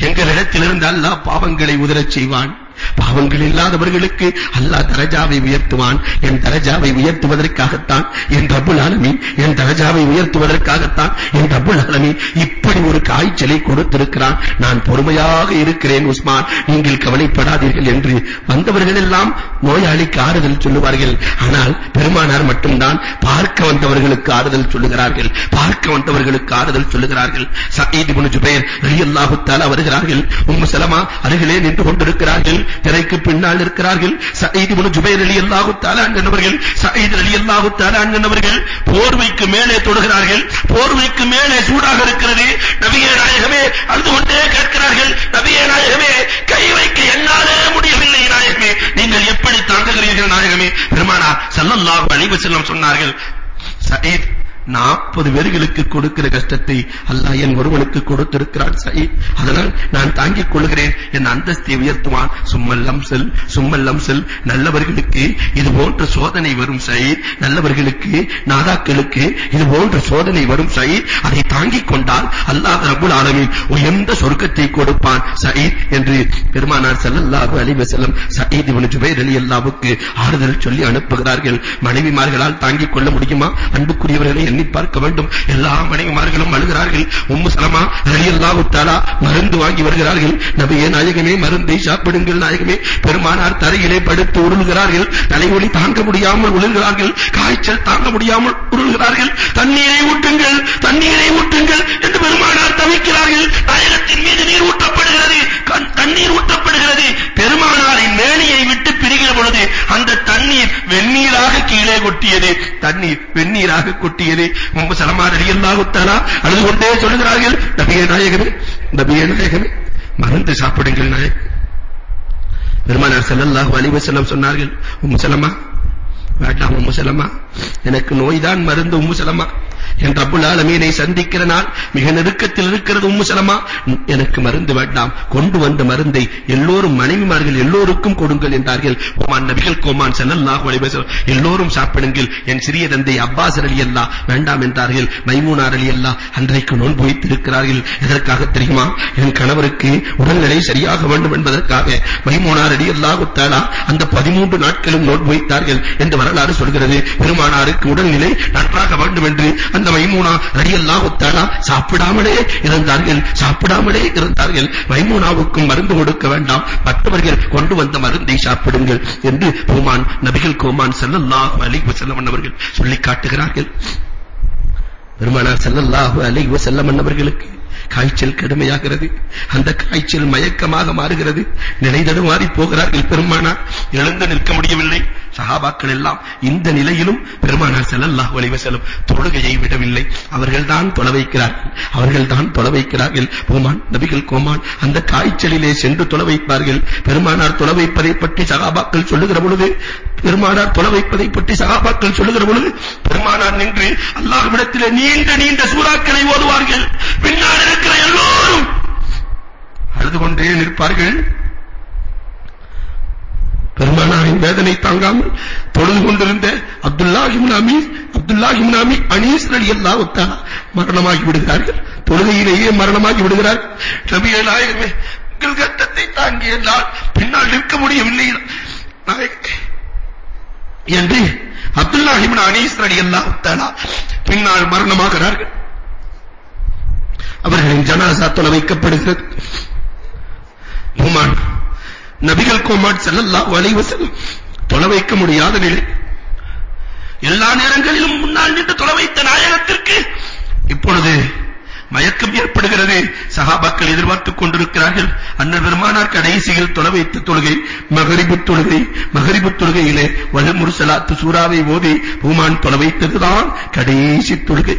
எங்களிடத்திலிருந்து அல்லாஹ் பாவங்களை உதிரச் செய்வான். பாவங்கள் இல்லாதவர்களுக்கு அல்லாஹ் தரஜாவை உயர்த்துவான். என் தரஜாவை உயர்த்துவதற்காகத்தான் என் ரப்புல் ஆலமீன் என் தரஜாவை உயர்த்துவதற்காகத்தான் என் ரப்புல் ஆலமீன் இப்படி ஒரு காய்ச்சலை கொடுத்திருக்கிறான். நான் பொறுமையாக இருக்கிறேன் உஸ்மான். நீங்கள் கவலைப்படாதீர்கள் என்று வந்தவர்கள் எல்லாம் நோயாளிக்கு ஆறுதல் சொல்லுவார்கள். ஆனால் பெருமானார் மட்டும்தான் பார்க்க வந்தவர்களுக்கு ஆறுதல் சொல்லுகிறார்கள். பார்க்க வந்தவர்களுக்கு ஆறுதல் சொல்லுகிறார்கள். சயீத் இப்னு ஜுபைர் ரலியல்லாஹு தஆலா வருகிறார்கள். உம்மு சலமா அருகிலே நின்று கொண்டிருக்கிறார்கள். திரைக்கு பின்னால் இருக்கிறார்கள். சயீத் இப்னு ஜுபைர் ரலியல்லாஹு தஆலா அன்ஹவர்கள் சயீத் ரலியல்லாஹு தஆலா அன்ஹவர்கள் போர்வைக்கு மேலே தொடுகிறார்கள். போர்வைக்கு மேலே சூடாக இருக்கிறது. நபியே நாயகமே அழுது கொண்டே கேட்கிறார்கள். நபியே நாயகமே கை வைக்க என்னாலே முடியவில்லை நாயகமே. நீங்கள் எப்படி தாங்குகிறீர்கள் நாயகமே? பெருமானா ஸல்லல்லாஹு அலைஹி வஸல்லம் சொன்னார்கள் சயீத் நாற்பது பேர்களுக்கு கொடுக்கிற கஷ்டத்தை அல்லாஹ் என் ஒருவனுக்கு கொடுத்திருக்கிறான் சயீத். அதனால் நான் தாங்கிக் கொள்கிறேன். என் அந்தஸ்தை உயர்த்துவான். சும்மல்லம் செல் சும்மல்லம் செல் நல்லவர்களுக்கு இது போன்ற சோதனை வரும் சயீத். நல்லவர்களுக்கு நாதாக்களுக்கு இது போன்ற சோதனை வரும் சயீத். அதை தாங்கிக் கொண்டால் அல்லாஹ் ரப்பல் ஆலமீன் உயர்ந்த சொர்க்கத்தை கொடுப்பான் சயீத் என்று பெருமானார் ஸல்லல்லாஹு அலைஹி வஸல்லம் சயீத் இப்னு ஜுபைர் ரலியல்லாஹுக்கு ஆறுதல் சொல்லி அனுப்புகிறார்கள். மனைவிமார்களால் தாங்கிக் கொள்ள முடியுமா? அன்புக்குரியவர்களே எண்ணி பார்க்க வேண்டும். எல்லா மனைவிமார்களும் அழுகிறார்கள். உம்மு சலமா ரலியல்லாஹு தஆலா மருந்து வாங்கி வருகிறார்கள். நபியே நாயகமே மருந்தை சாப்பிடுங்கள் நாயகமே. பெருமானார் தரையிலே படுத்து உருள்கிறார்கள். தலைவலி தாங்க முடியாமல் உருள்கிறார்கள். காய்ச்சல் தாங்க முடியாமல் உருள்கிறார்கள். தண்ணீரை ஊட்டுங்கள் தண்ணீரை ஊட்டுங்கள் என்று பெருமானார் தவிக்கிறார்கள். நாயகத்தின் மீது நீர் ஊட்டப்படுகிறது தண்ணீர் ஊட்டப்படுகிறது பெருமானாரின் மேனியை விட்டு பிரிகிற பொழுது அந்த தண்ணீர் வெந்நீராக கீழே கொட்டியது. தண்ணீர் வெந்நீராக கொட்டியது. உம்மு சலமா ரலியல்லாஹு தஆலா அழுது கொண்டே சொல்கிறார்கள் நபியே நாயகமே நபியே நாயகமே மறந்து சாப்பிடுங்கள் நாயகம் பெருமானார் ஸல்லல்லாஹு அலைஹி வஸல்லம் சொன்னார்கள் உம்மு சலமா வேண்டாம் உம்மு சலமா எனக்கு நோய்தான் மருந்து உம்மு சலமா. என் ரப்புல் ஆலமீனை சந்திக்கிற நாள் மிக நெருக்கத்தில் இருக்கிறது உம்மு சலமா. எனக்கு மருந்து வேண்டாம். கொண்டு வந்த மருந்தை எல்லோரும் மனைவிமார்கள் எல்லோருக்கும் கொடுங்கள் என்றார்கள். ஓமான் நபிகள் கோமான் ஸல்லல்லாஹு அலைஹி வஸல்லம். எல்லோரும் சாப்பிடுங்கள். என் சிறிய தந்தை அப்பாஸ் ரலியல்லாஹ் வேண்டாம் என்றார்கள். மைமூனா ரலியல்லாஹ் அன்றைக்கு நோன்பு வைத்திருக்கிறார்கள். எதற்காக தெரியுமா? என் கணவருக்கு உடல்நிலை சரியாக வேண்டும் என்பதற்காக. மைமூனா ரலியல்லாஹு தஆலா அந்த 13 நாட்களும் நோன்பு வைத்தார்கள் என்று வரலாறு சொல்கிறது. பெருமானாருக்கு உடல்நிலை நன்றாக வேண்டும் என்று அந்த மைமூனா ரலியல்லாஹு தஆலா சாப்பிடாமலே இருந்தார்கள் சாப்பிடாமலே இருந்தார்கள். மைமூனாவுக்கும் மருந்து கொடுக்க வேண்டாம். மற்றவர்கள் கொண்டு வந்த மருந்தை சாப்பிடுங்கள் என்று பெருமான் நபிகள் கோமான் ஸல்லல்லாஹு அலைஹி வஸல்லம் அவர்கள் சொல்லி காட்டுகிறார்கள். பெருமானார் ஸல்லல்லாஹு அலைஹி வஸல்லம் அவர்களுக்கு காய்ச்சல் கடுமையாகிறது. அந்த காய்ச்சல் மயக்கமாக மாறுகிறது. நிலைதடுமாறி போகிறார்கள் பெருமானார். எழுந்து நிற்க முடியவில்லை. சஹாபாக்கள் எல்லாம் இந்த நிலையிலும் பெருமானார் ஸல்லல்லாஹு அலைஹி வஸல்லம் தொழுகையை விடவில்லை. அவர்கள்தான் தொலை வைக்கிறார்கள் அவர்கள்தான் தொலை வைக்கிறார்கள். கோமான் நபிகள் கோமான் அந்த காய்ச்சலிலே சென்று தொலை வைப்பார்கள். பெருமானார் தொலை வைப்பதை பற்றி சஹாபாக்கள் சொல்லுகிற பொழுது பெருமானார் தொலை வைப்பதை பற்றி சஹாபாக்கள் சொல்லுகிற பொழுது பெருமானார் நின்று அல்லாஹ்விடத்திலே நீண்ட நீண்ட சூறாக்களை ஓதுவார்கள். பின்னால் இருக்கிற எல்லோரும் அழுது கொண்டே நிற்பார்கள். பெருமானாரின் வேதனை தாங்காமல் தொழுது கொண்டிருந்த அப்துல்லாஹ் இப்னு அமீஸ் அப்துல்லாஹ் இப்னு அமீ அனீஸ் ரலியல்லாஹு தஆலா மரணமாகி விடுகிறார்கள். தொழுகையிலேயே மரணமாகி விடுகிறார்கள் நபியே நாயகமே உங்கள் கட்டத்தை தாங்கிய நான் பின்னால் நிற்க முடியவில்லை. நாயகமே என்று அப்துல்லாஹ் இப்னு அனீஸ் ரலியல்லாஹு தஆலா பின்னால் மரணமாகிறார்கள். அவர்களின் ஜனாசா தொலை வைக்கப்படுகிறது. உமான் நபிகள் கோமாட் செல்லல்லாம் அலைஹி வஸல்லம் தொலை வைக்க முடியாத நிலை. எல்லா நேரங்களிலும் முன்னால் நின்று தொலை வைத்த நாயகத்திற்கு இப்பொழுது மயக்கம் ஏற்படுகிறது. சஹாபாக்கள் எதிர்பார்த்துக் கொண்டிருக்கிறார்கள். அன்னர் பெருமானார் கடைசியில் தொலை வைத்த தொழுகை மகரிபு தொழுகை மகரிபு தொழுகையிலே வல் முர்சலாத்து சூறாவை ஓதி பூமான் தொலை வைத்ததுதான் கடைசி தொழுகை.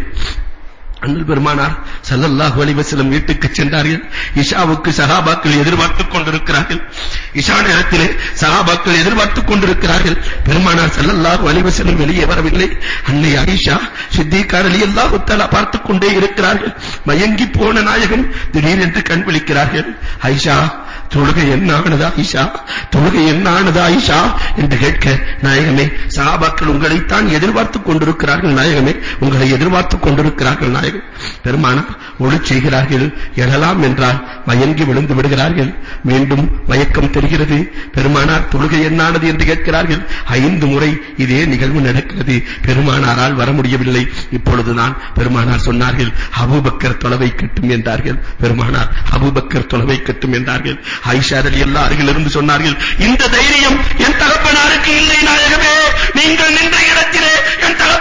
அண்ணல் பெருமானார் ஸல்லல்லாஹு அலைஹி வஸல்லம் வீட்டுக்கு சென்றார்கள். இஷாவுக்கு சஹாபாக்கள் எதிர்பார்த்துக் கொண்டிருக்கிறார்கள். இஷா நேரத்திலே சஹாபாக்கள் எதிர்பார்த்துக் கொண்டிருக்கிறார்கள். பெருமானார் ஸல்லல்லாஹு அலைஹி வஸல்லம் வெளியே வரவில்லை. அன்னை ஆயிஷா சித்திகா ரலியல்லாஹு தஆலா பார்த்துக் கொண்டே இருக்கிறார்கள். மயங்கி போன நாயகம் திடீரென்று கண் விழிக்கிறார்கள். ஆயிஷா தொழுகை என்ன ஆனது ஆயிஷா? தொழுகை என்ன ஆனது ஆயிஷா? என்று கேட்க நாயகமே சஹாபாக்கள் உங்களைத்தான் எதிர்பார்த்துக் கொண்டிருக்கிறார்கள் நாயகமே. உங்களை எதிர்பார்த்துக் கொண்டிருக்கிறார்கள் நாயகம். பெருமானார் ஒளி செய்கிறார்கள் எழலாம் என்றால் மயங்கி விழுந்து விடுகிறார்கள். மீண்டும் மயக்கம் தெரிகிறது. பெருமானார் தொழுகை என்னானது என்று கேட்கிறார்கள். ஐந்து முறை இதே நிகழ்வு நடக்கிறது. பெருமானாரால் வர முடியவில்லை. இப்பொழுது நான் பெருமானார் சொன்னார்கள் அபூபக்கர் தொலைவை கட்டும் என்றார்கள். பெருமானார் அபூபக்கர் தொலைவை கட்டும் என்றார்கள். ஆயிஷா ரலியல்லாஹு அருகிலிருந்து சொன்னார்கள் இந்த தைரியம் என் தகப்பனாருக்கு இல்லை நாயகமே. நீங்கள் நின்ற இடத்திலே என் தகப்பனாரால்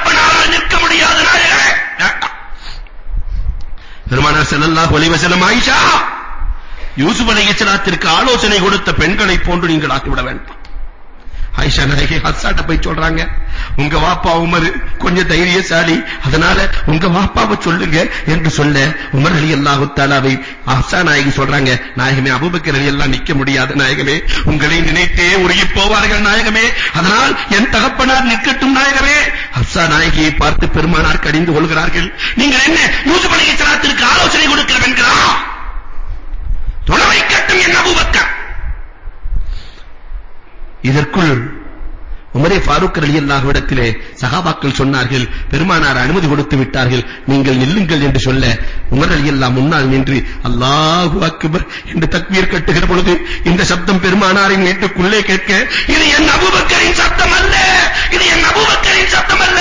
பெருமானார் ஸல்லல்லாஹு அலைஹி வஸல்லம் ஆயிஷா யூசுப் அலைஹிஸ்ஸலாத்திற்கு ஆலோசனை கொடுத்த பெண்களைப் போன்று நீங்கள் ஆக்கிவிட வேண்டாம். ஆயிஷா நாயகி ஹஸ்ஸாட்ட போய் சொல்றாங்க உங்க வாப்பா உமர் கொஞ்சம் தைரியசாலி. அதனால உங்க வாப்பாவை சொல்லுங்க என்று சொல்ல உமர் ரலியல்லாஹு தாலாவை ஹஸ்ஸா நாயகி சொல்றாங்க நாயகமே அபூபக்கர் எல்லாம் நிக்க முடியாது நாயகமே. உங்களை நினைத்தே உருகி போவார்கள் நாயகமே. அதனால் என் தகப்பனார் நிற்கட்டும் நாயகமே. ஹஸ்ஸா நாயகியை பார்த்து பெருமானார் கடிந்து கொள்கிறார்கள் நீங்கள் என்ன யூசுப் அலைஹிஸ்ஸலாத்திற்கு ஆலோசனை கொடுக்கிற பெண்களா தொலை வைக்கட்டும் என் அபூபக்கர். இதற்குள் உமரே ஃபாரூக் ரலியல்லாஹு இடத்திலே சஹாபாக்கள் சொன்னார்கள் பெருமானார் அனுமதி கொடுத்து விட்டார்கள் நீங்கள் நில்லுங்கள் என்று சொல்ல உமர் ரலியல்லாஹு முன்னால் நின்று அல்லாஹு அக்பர் என்று தக்பீர் கட்டுகிற பொழுது இந்த சப்தம் பெருமானாரின் வீட்டுக்குள்ளே கேட்க இது என் அபூபக்கரின் சப்தம் அல்ல! இது என் அபூபக்கரின் சப்தம் அல்ல!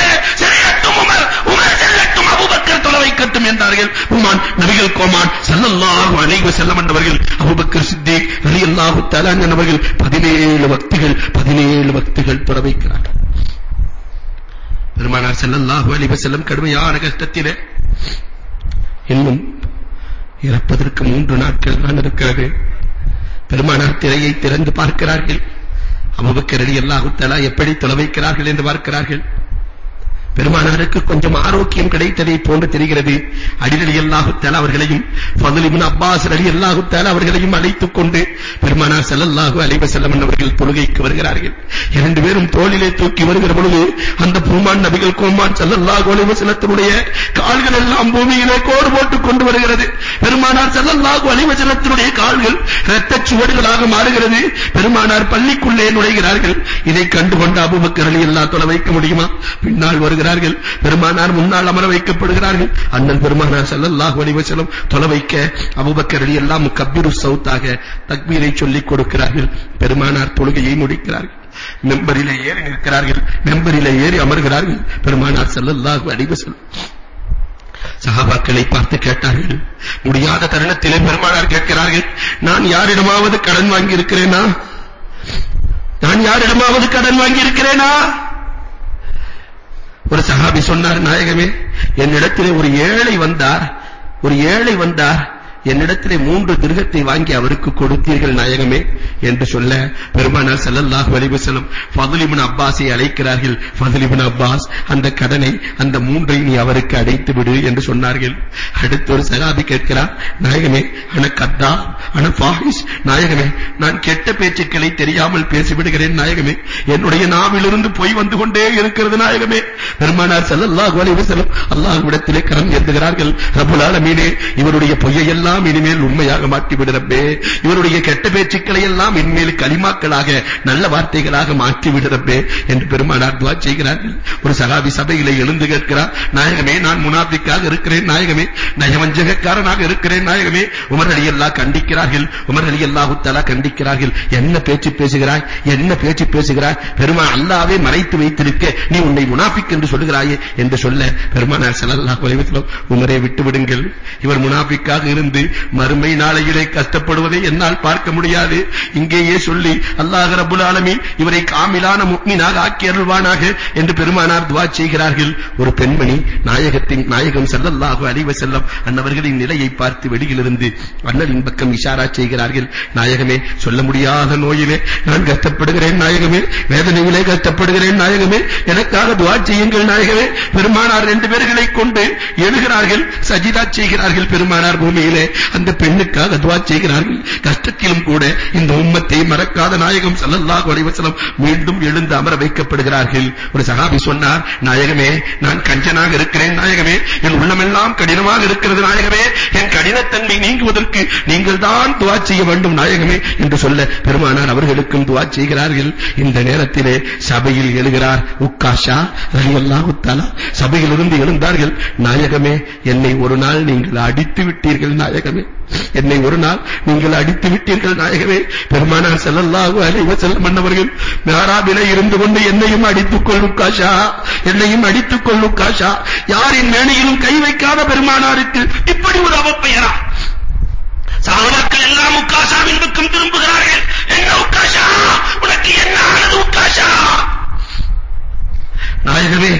வைக்கட்டும் என்றார்கள். உமான் நபிகள் கோமான் சல்லல்லாஹு அலைஹி வஸல்லம் என்றவர்கள் அபூபக்கர் சித்திக் ரலியல்லாஹு தஆலா என்றவர்கள் 17 வக்திகள் 17 வக்திகள் தொலை வைக்கிறார்கள். பெருமானார் ஸல்லல்லாஹு அலைஹி வஸல்லம் கடுமையான கஷ்டத்திலே இன்னும் இறப்பதற்கு மூன்று நாட்கள் தான் இருக்கிறது. பெருமானார் திரையை திறந்து பார்க்கிறார்கள். அபூபக்கர் ரலியல்லாஹு தஆலா எப்படி தொலை வைக்கிறார்கள் என்று பார்க்கிறார்கள். பெருமானாருக்கு கொஞ்சம் ஆரோக்கியம் கிடைத்ததை போன்று தெரிகிறது. அடிரலி ரலியல்லாஹு தஆலா அவர்களையும் ஃபضل இப்னு அப்பாஸ் ரலியல்லாஹு தஆலா அவர்களையும் அழைத்துக் கொண்டு பெருமானார் ஸல்லல்லாஹு அலைஹி வஸல்லம் அவர்கள் தொழுகைக்கு வருகிறார்கள். இரண்டு பேரும் தோளிலே தூக்கி வருகிற பொழுது அந்த பூமான் நபிகள் கோமான் ஸல்லல்லாஹு அலைஹி கால்கள் எல்லாம் பூமியிலே கோடு போட்டுக் கொண்டு வருகிறது. பெருமானார் ஸல்லல்லாஹு அலைஹி வஸல்லத்தினுடைய கால்கள் இரத்தச் சுவடுகளாக மாறுகிறது. பெருமானார் பள்ளிக்குள்ளே நுழைகிறார்கள். இதை கண்டு கொண்ட அபூபக்கர் ரலியல்லாஹு தொலை வைக்க முடியுமா? பின்னால் வைக்கப்படுகிறார்கள் பெருமானார் முன்னால் அமர வைக்கப்படுகிறார்கள். அண்ணன் பெருமானார் ஸல்லல்லாஹு அலைஹி வஸல்லம் தொலை வைக்க அபூபக்கர் எல்லாம் கபீரு சௌத்தாக தக்பீரை சொல்லிக் கொடுக்கிறார்கள். பெருமானார் தொழுகையை முடிக்கிறார்கள். மெம்பரிலே ஏறி நிற்கிறார்கள். மெம்பரிலே ஏறி அமர்கிறார்கள். பெருமானார் ஸல்லல்லாஹு அலைஹி வஸல்லம். சஹாபாக்களை பார்த்து கேட்டார்கள். முடியாத தருணத்திலே பெருமானார் கேட்கிறார்கள் நான் யாரிடமாவது கடன் வாங்கி இருக்கிறேனா நான் யாரிடமாவது கடன் வாங்கி இருக்கிறேனா ஒரு சஹாபி சொன்னார் நாயகமே என்னிடத்திலே ஒரு ஏழை வந்தார் ஒரு ஏழை வந்தார் என்னிடத்திலே மூன்று திருகத்தை வாங்கி அவருக்கு கொடுத்தீர்கள் நாயகமே என்று சொல்ல பெருமானார் ஸல்லல்லாஹு அலைஹி வஸல்லம் அப்பாஸை அழைக்கிறார்கள். ஃபضل அப்பாஸ் அந்த கடனை அந்த மூன்றை நீ அவருக்கு அடைத்து விடு என்று சொன்னார்கள். அடுத்து ஒரு சஹாபி கேட்கிறார் நாயகமே انا கத்தா انا ஃபாஹிஷ் நாயகமே நான் கெட்ட பேச்சுக்களை தெரியாமல் பேசிவிடுகிறேன் நாயகமே. என்னுடைய நாவிலிருந்து போய் வந்து கொண்டே இருக்கிறது நாயகமே. பெருமானார் செல்லல்லாஹ் அலைஹி அல்லாஹ் அல்லாஹ்விடத்திலே கரம் ஏந்துகிறார்கள். ரப்பல் ஆலமீனே இவருடைய பொய்யை எல்லாம் எல்லாம் இனிமேல் உண்மையாக மாற்றி விடுறப்பே இவருடைய கெட்ட பேச்சுக்களை எல்லாம் இனிமேல் கலிமாக்களாக நல்ல வார்த்தைகளாக மாற்றி விடுறப்பே என்று பெருமானார் துஆ செய்கிறார்கள். ஒரு சகாபி சபையிலே எழுந்து கேட்கிறார் நாயகமே நான் முனாபிக்காக இருக்கிறேன் நாயகமே. நயவஞ்சகக்காரனாக இருக்கிறேன் நாயகமே. உமர் ரலியல்லாஹு கண்டிக்கிறார்கள். உமர் ரலியல்லாஹு தஆலா கண்டிக்கிறார்கள். என்ன பேச்சு பேசுகிறாய்? என்ன பேச்சு பேசுகிறாய்? பெருமான் அல்லாவே மறைத்து வைத்திருக்க நீ உன்னை முனாபிக் என்று சொல்கிறாயே என்று சொல்ல பெருமானார் ஸல்லல்லாஹு அலைஹி வஸல்லம் உமரை விட்டு விடுங்கள் இவர் முனாபிக்காக இருந்து மறுமை நாளையிலே கஷ்டப்படுவதை என்னால் பார்க்க முடியாது. இங்கேயே சொல்லி அல்லாஹ் ரபுல் ஆலமீன் இவரை காமிலான முக்மினாக ஆக்கி அருள்வானாக என்று பெருமானார் துவா செய்கிறார்கள். ஒரு பெண்மணி நாயகத்தின் நாயகம் ஸல்லல்லாஹு அலைஹி வஸல்லம் அன்னவர்களின் நிலையை பார்த்து வெளியிலிருந்து அண்ணலின் பக்கம் இஷாரா செய்கிறார்கள். நாயகமே சொல்ல முடியாத நோயிலே நான் கஷ்டப்படுகிறேன் நாயகமே வேதனையிலே கஷ்டப்படுகிறேன் நாயகமே எனக்காக துவா செய்யுங்கள் நாயகமே. பெருமானார் ரெண்டு பேர்களை கொண்டு எழுகிறார்கள். சஜிதா செய்கிறார்கள் பெருமானார் பூமியிலே. அந்த பெண்ணுக்காக துவா செய்கிறார்கள். கஷ்டத்திலும் கூட இந்த உம்மத்தை மறக்காத நாயகம் ஸல்லல்லாஹு அலைஹி வஸல்லம் மீண்டும் எழுந்து அமர வைக்கப்படுகிறார்கள். ஒரு சஹாபி சொன்னார் நாயகமே நான் கஞ்சனாக இருக்கிறேன் நாயகமே. என் உள்ளமெல்லாம் கடினமாக இருக்கிறது நாயகமே. என் கடினத்தன்மை நீங்குவதற்கு நீங்கள் தான் துவா செய்ய வேண்டும் நாயகமே என்று சொல்ல பெருமானார் அவர்களுக்கும் துவா செய்கிறார்கள். இந்த நேரத்திலே சபையில் எழுகிறார் உக்காஷா ரலியல்லாஹு தஆலா. சபையிலிருந்து எழுந்தார்கள் நாயகமே என்னை ஒரு நாள் நீங்கள் அடித்து விட்டீர்கள் நாயகமே. நாயகமே. என்னை ஒரு நாள் நீங்கள் அடித்து விட்டீர்கள் நாயகமே. பெருமானார் ஸல்லல்லாஹு அலைஹி வஸல்லம் அன்னவர்கள் மிஹராபிலே இருந்து கொண்டு என்னையும் அடித்துக் கொள்ளும் காஷா என்னையும் அடித்துக் கொள்ளும் காஷா யாரின் மேனியிலும் கை வைக்காத பெருமானாருக்கு இப்படி ஒரு அவப்பெயரா சாபாக்கள் எல்லாம் உக்காஷாவின் பக்கம் திரும்புகிறார்கள். என்ன உக்காஷா? உனக்கு என்ன ஆனது உக்காஷா? நாயகமே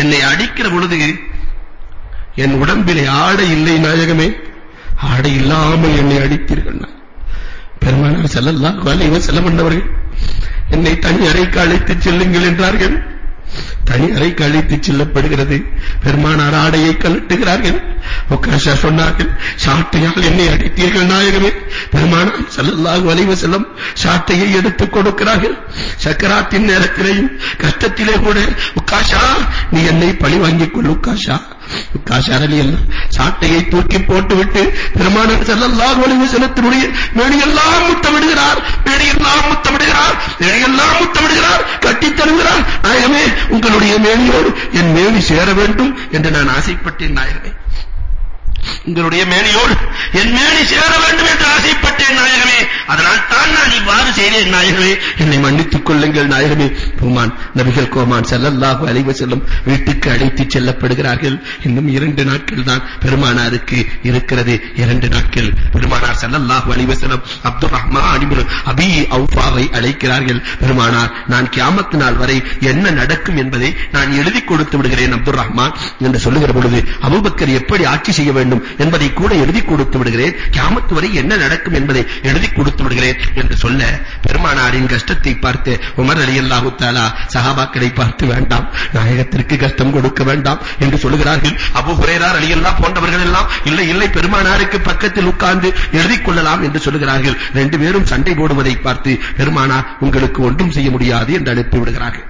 என்னை அடிக்கிற பொழுது என் உடம்பிலே ஆடை இல்லை நாயகமே. ஆடை இல்லாமல் என்னை அடித்தீர்கள். பெருமானார் ஸல்லல்லாஹு அலைஹி செல்ல என்றவர்கள் என்னை தனி அறைக்கு அழைத்துச் செல்லுங்கள் என்றார்கள். தனி அறைக்கு அழைத்து செல்லப்படுகிறது. பெருமானார் ஆடையை கழட்டுகிறார்கள். உக்காஷா சொன்னார்கள் சாட்டையால் என்னை அடித்தீர்கள் நாயகமே. பெருமானார் ஸல்லல்லாஹு அலைஹி வஸல்லம் சாட்டையை எடுத்துக் கொடுக்கிறார்கள். சக்கராத்தின் நேரத்திலேயும் கஷ்டத்திலே கூட உக்காஷா நீ என்னை பழி வாங்கிக் கொள் உக்காஷா. உக்காஷா சாட்டையை தூக்கி போட்டுவிட்டு பெருமானார் ஸல்லல்லாஹு அலைஹி வஸல்லத்தினுடைய மேடையெல்லாம் முத்தமிடுகிறார். மேடையெல்லாம் முத்தமிடுகிறார். மேடையெல்லாம் முத்தமிடுகிறார். கட்டித் தருகிறார். நாயகமே உங்களுடைய மேனியோடு என் மேனி சேர வேண்டும் என்று நான் ஆசைப்பட்டேன் நாயகமே உங்களுடைய மேனியோடு என் மேனி சேர வேண்டும் என்று ஆசைப்பட்டேன் நாயகமே அதனால் தான் நான் இவ்வாறு நாயகமே என்னை மன்னித்துக் கொள்ளுங்கள் நாயகமே பெருமான் நபிகள் கோமான் ஸல்லல்லாஹு அலைஹி செல்லும் வீட்டுக்கு அழைத்துச் செல்லப்படுகிறார்கள். இன்னும் இரண்டு நாட்கள் தான் பெருமானாருக்கு இருக்கிறது. இரண்டு நாட்கள். பெருமானார் ஸல்லல்லாஹு அலைஹி செல்லும் அப்துல் ரஹ்மான் இப்னு அபி அவுஃபாவை அழைக்கிறார்கள். பெருமானார் நான் கியாமத் நாள் வரை என்ன நடக்கும் என்பதை நான் எழுதி கொடுத்து விடுகிறேன் அப்துல் ரஹ்மான் என்று சொல்லுகிற பொழுது அபூபக்கர் எப்படி ஆட்சி செய்ய வேண்டும் என்பதை கூட எழுதி கொடுத்து விடுகிறேன். கியாமத் வரை என்ன நடக்கும் என்பதை எழுதி கொடுத்து விடுகிறேன் என்று சொல்ல பெருமானாரின் கஷ்டத்தை பார்த்து உமர் ரலியல்லாஹு தஆலா சஹாபாக்களை பார்த்து வேண்டாம் நாயகத்திற்கு கஷ்டம் கொடுக்க வேண்டாம் என்று சொல்லுகிறார்கள். அபூ ஹுரைரா ரலியல்லாஹு போன்றவர்கள் எல்லாம் இல்லை இல்லை பெருமானாருக்கு பக்கத்தில் உட்கார்ந்து எழுதிக் கொள்ளலாம் என்று சொல்லுகிறார்கள். ரெண்டு பேரும் சண்டை போடுவதை பார்த்து பெருமானார் உங்களுக்கு ஒன்றும் செய்ய முடியாது என்று அனுப்பி விடுகிறார்கள்.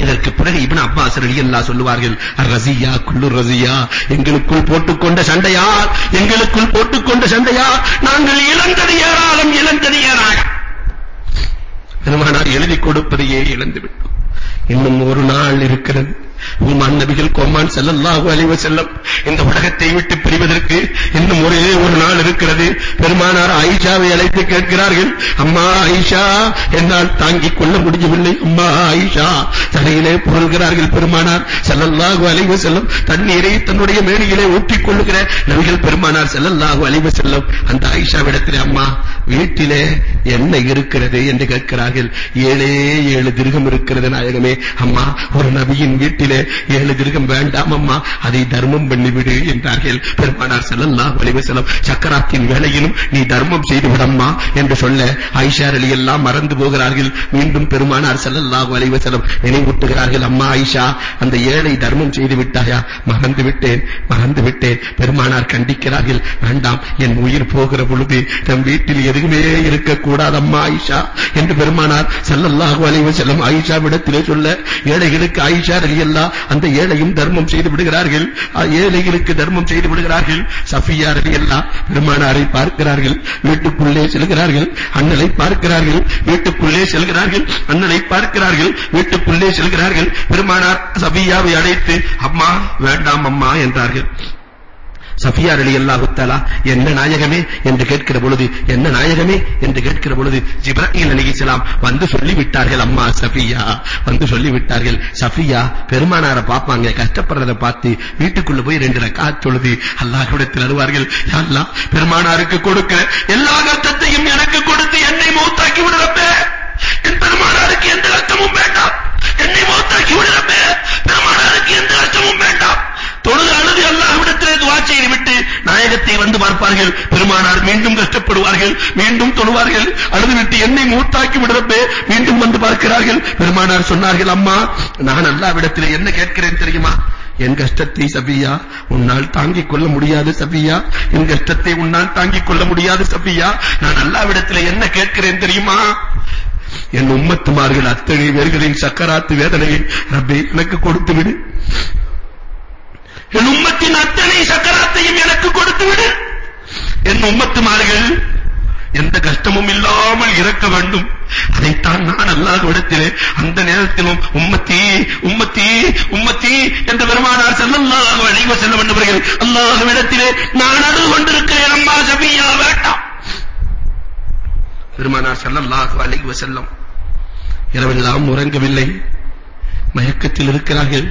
இதற்கு பிறகு இப்னு அப்பாஸ் ரலியல்லாஹு சொல்லுவார்கள் ரஸியா குல்லு ரஸியா எங்களுக்குள் போட்டுக்கொண்ட சண்டையா? எங்களுக்குள் போட்டுக்கொண்ட சண்டையா? நாங்கள் இழந்தது ஏராளம் இழந்தது ஏராளம். பெருமானார் எழுதி கொடுப்பதையே இழந்து விட்டோம் இன்னும் ஒரு நாள் இருக்கிறது. உமான் நபிகள் கோமான் ஸல்லல்லாஹு அலைஹி இந்த உலகத்தை விட்டு பிரிவதற்கு இன்னும் ஒரே ஒரு நாள் இருக்கிறது. பெருமானார் ஆயிஷாவை அழைத்து கேட்கிறார்கள் அம்மா ஆயிஷா! என்னால் தாங்கிக் கொள்ள முடியவில்லை. அம்மா ஆயிஷா! தலையிலே புரள்கிறார்கள் பெருமானார் செல்லல்லாஹு அழிவு செல்லும் தண்ணீரை தன்னுடைய மேனியிலே ஊற்றிக் கொள்ளுகிற நபிகள் பெருமானார் செல்லல்லாஹு அழிவு செல்லும் அந்த ஆயிஷாவிடத்திலே அம்மா வீட்டிலே என்ன இருக்கிறது? என்று கேட்கிறார்கள். ஏழே ஏழு திருகம் இருக்கிறது. நாயகமே அம்மா ஒரு நபியின் வீட்டிலே ஏழு கிருகம் வேண்டாம் அம்மா. அதை தர்மம் பண்ணிவிடு என்றார்கள். பெருமானார் ஸல்லல்லாஹு அலைஹி வஸல்லம் சக்கராத்தின் வேளையிலும் நீ தர்மம் செய்து விடம்மா என்று சொல்ல ஆயிஷா எல்லாம் மறந்து போகிறார்கள். மீண்டும் பெருமானார் ஸல்லல்லாஹு அலைஹி வஸல்லம் நினைவூட்டுகிறார்கள் அம்மா ஆயிஷா அந்த ஏழை தர்மம் செய்து விட்டாயா மறந்து விட்டேன் மறந்து விட்டேன். பெருமானார் கண்டிக்கிறார்கள் வேண்டாம் என் உயிர் போகிற பொழுது தம் வீட்டில் எதுவுமே இருக்க கூடாதம்மா ஆயிஷா என்று பெருமானார் ஸல்லல்லாஹு அலைஹி வஸல்லம் விட சொல்ல ஏழைகளுக்கு ஆயிஷா ரலியல்லாஹு அந்த ஏழையும் தர்மம் செய்து விடுகிறார்கள். ஏழைகளுக்கு தர்மம் செய்து விடுகிறார்கள். சஃபியா ரலியல்லாஹு பெருமானாரை பார்க்கிறார்கள். வீட்டுக்குள்ளே செல்கிறார்கள். அண்ணலை பார்க்கிறார்கள். வீட்டுக்குள்ளே செல்கிறார்கள். அண்ணலை பார்க்கிறார்கள். வீட்டுக்குள்ளே செல்கிறார்கள். பெருமானார் சஃபியாவை அழைத்து அம்மா வேண்டாம் அம்மா என்றார்கள். சஃபியா ரலியல்லாஹு தஆலா என்ன நாயகமே என்று கேட்கிற பொழுது என்ன நாயகமே என்று கேட்கிற பொழுது ஜிப்ராயில் அலைஹிஸ்ஸலாம் வந்து சொல்லி விட்டார்கள் அம்மா சஃபியா. வந்து சொல்லி விட்டார்கள் சஃபியா பெருமானாரை பாப்பாங்க கஷ்டப்படுறத பார்த்து வீட்டுக்குள்ள போய் ரெண்டு ரக்காத் தொழுது அல்லாஹ்விடத்தில் அழுவார்கள் யா அல்லாஹ் பெருமானாருக்கு கொடுக்கிற எல்லா கஷ்டத்தையும் எனக்கு கொடுத்து என்னை மௌத்தாக்கி விடுறப்பே என் பெருமானாருக்கு எந்த கஷ்டமும் வேண்டாம். என்னை மௌத்தாக்கி விடுறப்பே பெருமானாருக்கு எந்த கஷ்டமும் வேண்டாம். தொழுது அழுது அல்லாஹ்விட நாயகத்தை வந்து பார்ப்பார்கள். பெருமானார் மீண்டும் கஷ்டப்படுவார்கள். மீண்டும் தொழுவார்கள். அழுது விட்டு என்னை மூத்தாக்கி விடுறப்பே மீண்டும் வந்து பார்க்கிறார்கள். பெருமானார் சொன்னார்கள் அம்மா நான் அல்லாஹ்விடத்திலே என்ன கேட்கிறேன் தெரியுமா? என் கஷ்டத்தை சபியா உன்னால் தாங்கிக் கொள்ள முடியாது சபியா. என் கஷ்டத்தை உன்னால் தாங்கிக் கொள்ள முடியாது சபியா. நான் அல்லாவிடத்தில் என்ன கேட்கிறேன் தெரியுமா? என் உம்மத்துமார்கள் அத்தனை பேர்களின் சக்கராத்து வேதனையை ரப்பே எனக்கு கொடுத்து விடு. என் உம்மத்தின் அத்தனை சக்கராத்தையும் எனக்கு கொடுத்து விடு. என் உம்மத்துமார்கள் எந்த கஷ்டமும் இல்லாமல் இறக்க வேண்டும். அதைத்தான் நான் அல்லாஹ்விடத்திலே அந்த நேரத்திலும் உம்மத்தி உம்மத்தி உம்மத்தி என்று பெருமானார் ஸல்லல்லாஹு அலைஹி வஸல்லம் என்பவர்கள் அல்லாஹ்விடத்திலே நான் அழுது கொண்டிருக்கிறேன் அம்மா சபியா வேண்டாம். பெருமானார் ஸல்லல்லாஹு அலைஹி வஸல்லம் இரவெல்லாம் உறங்கவில்லை. மயக்கத்தில் இருக்கிறார்கள்.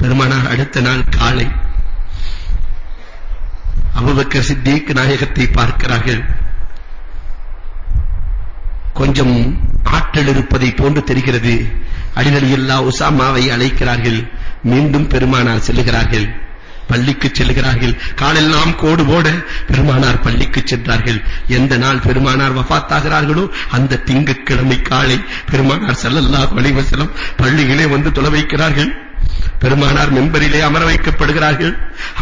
பெருமானார் அடுத்த நாள் காலை அபுபக்கர் சித்திக் நாயகத்தை பார்க்கிறார்கள். கொஞ்சம் ஆற்றல் இருப்பதை போன்று தெரிகிறது. அடிநடியில்லா உசாமாவை அழைக்கிறார்கள். மீண்டும் பெருமானார் செல்லுகிறார்கள் பள்ளிக்கு செல்கிறார்கள். காலெல்லாம் கோடு போட பெருமானார் பள்ளிக்கு சென்றார்கள். எந்த நாள் பெருமானார் வஃபாத்தாகிறார்களோ அந்த திங்கட்கிழமை காலை பெருமானார் செல்லல்லா வலிவசலம் பள்ளிகளே வந்து தொலை வைக்கிறார்கள். பெருமானார் மெம்பரிலே அமர வைக்கப்படுகிறார்கள்.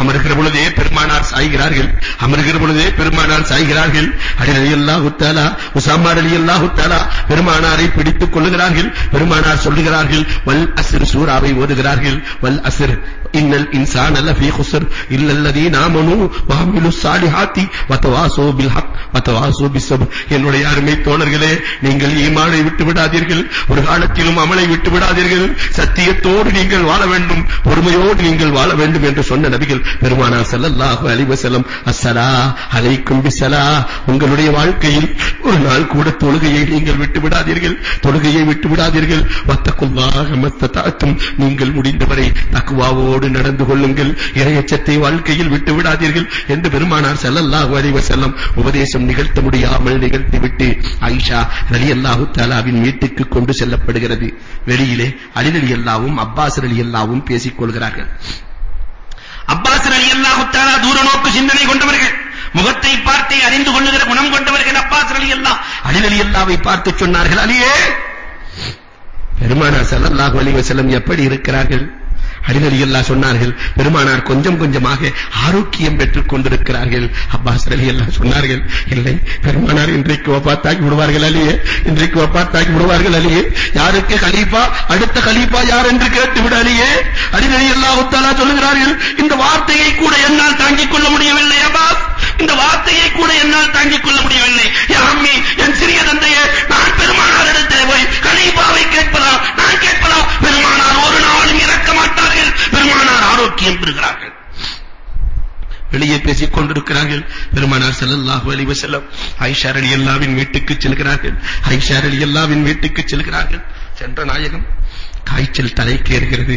அமர்கிற பொழுதே பெருமானார் சாய்கிறார்கள். அமர்கிற பொழுதே பெருமானார் சாய்கிறார்கள். அலி ரலியல்லாஹு தஆலா உஸாமா ரலியல்லாஹு தஆலா பெருமானாரை பிடித்துக் கொள்ளுகிறார்கள். பெருமானார் சொல்லுகிறார்கள் வல் அஸ்ர் சூராவை ஓதுகிறார்கள். வல் அஸ்ர் இன்னல் இன்சான லஃபீ குஸ்ர். இல்ல அல்லதீன ஆமனூ வஅமிலுஸ் ஸாலிஹாத்தி வதவாஸூ பில் ஹக் வதவாஸூ பிஸ்ஸப்ர் என்னுடைய அருமை தோழர்களே நீங்கள் ஈமானை விட்டு விடாதீர்கள். ஒரு காலத்திலும் அமலை விட்டு விடாதீர்கள். சத்தியத்தோடு நீங்கள் வாழ வேண்டும். வேண்டும் பொறுமையோடு நீங்கள் வாழ வேண்டும் என்று சொன்ன நபிகள் பெருமானார் ஸல்லல்லாஹு அலைஹி வஸல்லம் அஸ்ஸலா அலைக்கும் பிஸ்ஸலா. உங்களுடைய வாழ்க்கையில் ஒரு நாள் கூட தொழுகையை நீங்கள் விட்டு விடாதீர்கள். தொழுகையை விட்டு விடாதீர்கள். வத்தகுல்லாஹ மத்ததாத்தும் நீங்கள் முடிந்தவரை தக்குவாவோடு நடந்து கொள்ளுங்கள். இறையச்சத்தை வாழ்க்கையில் விட்டு விடாதீர்கள் என்று பெருமானார் ஸல்லல்லாஹு அலைஹி வஸல்லம் உபதேசம் நிகழ்த்த முடியாமல் நிகழ்த்திவிட்டு ஆயிஷா ரலியல்லாஹு தஆலாவின் வீட்டுக்கு கொண்டு செல்லப்படுகிறது. வெளியிலே அலி ரலியல்லாஹும் அப்பாஸ் அவர்களும் பேசிக் கொள்கிறார்கள். அப்பாஸ் ரலியல்லாஹு தஆலா தூர நோக்கு சிந்தனை கொண்டவர்கள் முகத்தை பார்த்தே அறிந்து கொள்ளுகிற குணம் கொண்டவர்கள் அப்பாஸ் ரலியல்லாஹ். அலி ரலியல்லாஹ்வை பார்த்து சொன்னார்கள் அலியே! பெருமானார் ஸல்லல்லாஹு அலைஹி வஸல்லம் எப்படி இருக்கிறார்கள்? அலி சொன்னார்கள் பெருமானார் கொஞ்சம் கொஞ்சமாக ஆரோக்கியம் பெற்றுக் கொண்டிருக்கிறார்கள். அப்பாஸ் ரலியல்லாஹ் சொன்னார்கள் இல்லை பெருமானார் இன்றைக்கு வஃபாத்தாகி விடுவார்கள் அலியே இன்றைக்கு வஃபாத்தாகி விடுவார்கள் அலியே யாருக்கு கலீஃபா? அடுத்த கலீஃபா யார் என்று கேட்டு விட அலியே அலி உத்தாலா சொல்லுகிறார்கள் இந்த வார்த்தையை கூட என்னால் தாங்கிக் கொள்ள முடியவில்லை அப்பாஸ். இந்த வார்த்தையை கூட என்னால் தாங்கிக் கொள்ள முடியவில்லை. அம்மி என் சிறிய தந்தையே நான் பெருமானாரிடத்தில் போய் கலீஃபாவை கேட்பதா? நான் கேட்பதா? பெருமானார் பெருமானார் பெறுகிறார்கள். வெளியே பேசிக் கொண்டிருக்கிறார்கள். பெருமானார் ஸல்லல்லாஹு அலைஹி வஸல்லம் ஆயிஷா ரலியல்லாஹுவின் வீட்டுக்கு செல்கிறார்கள். ஆயிஷா ரலியல்லாஹுவின் வீட்டுக்கு செல்கிறார்கள். சென்ற நாயகம் காய்ச்சல் தலைக்கேறுகிறது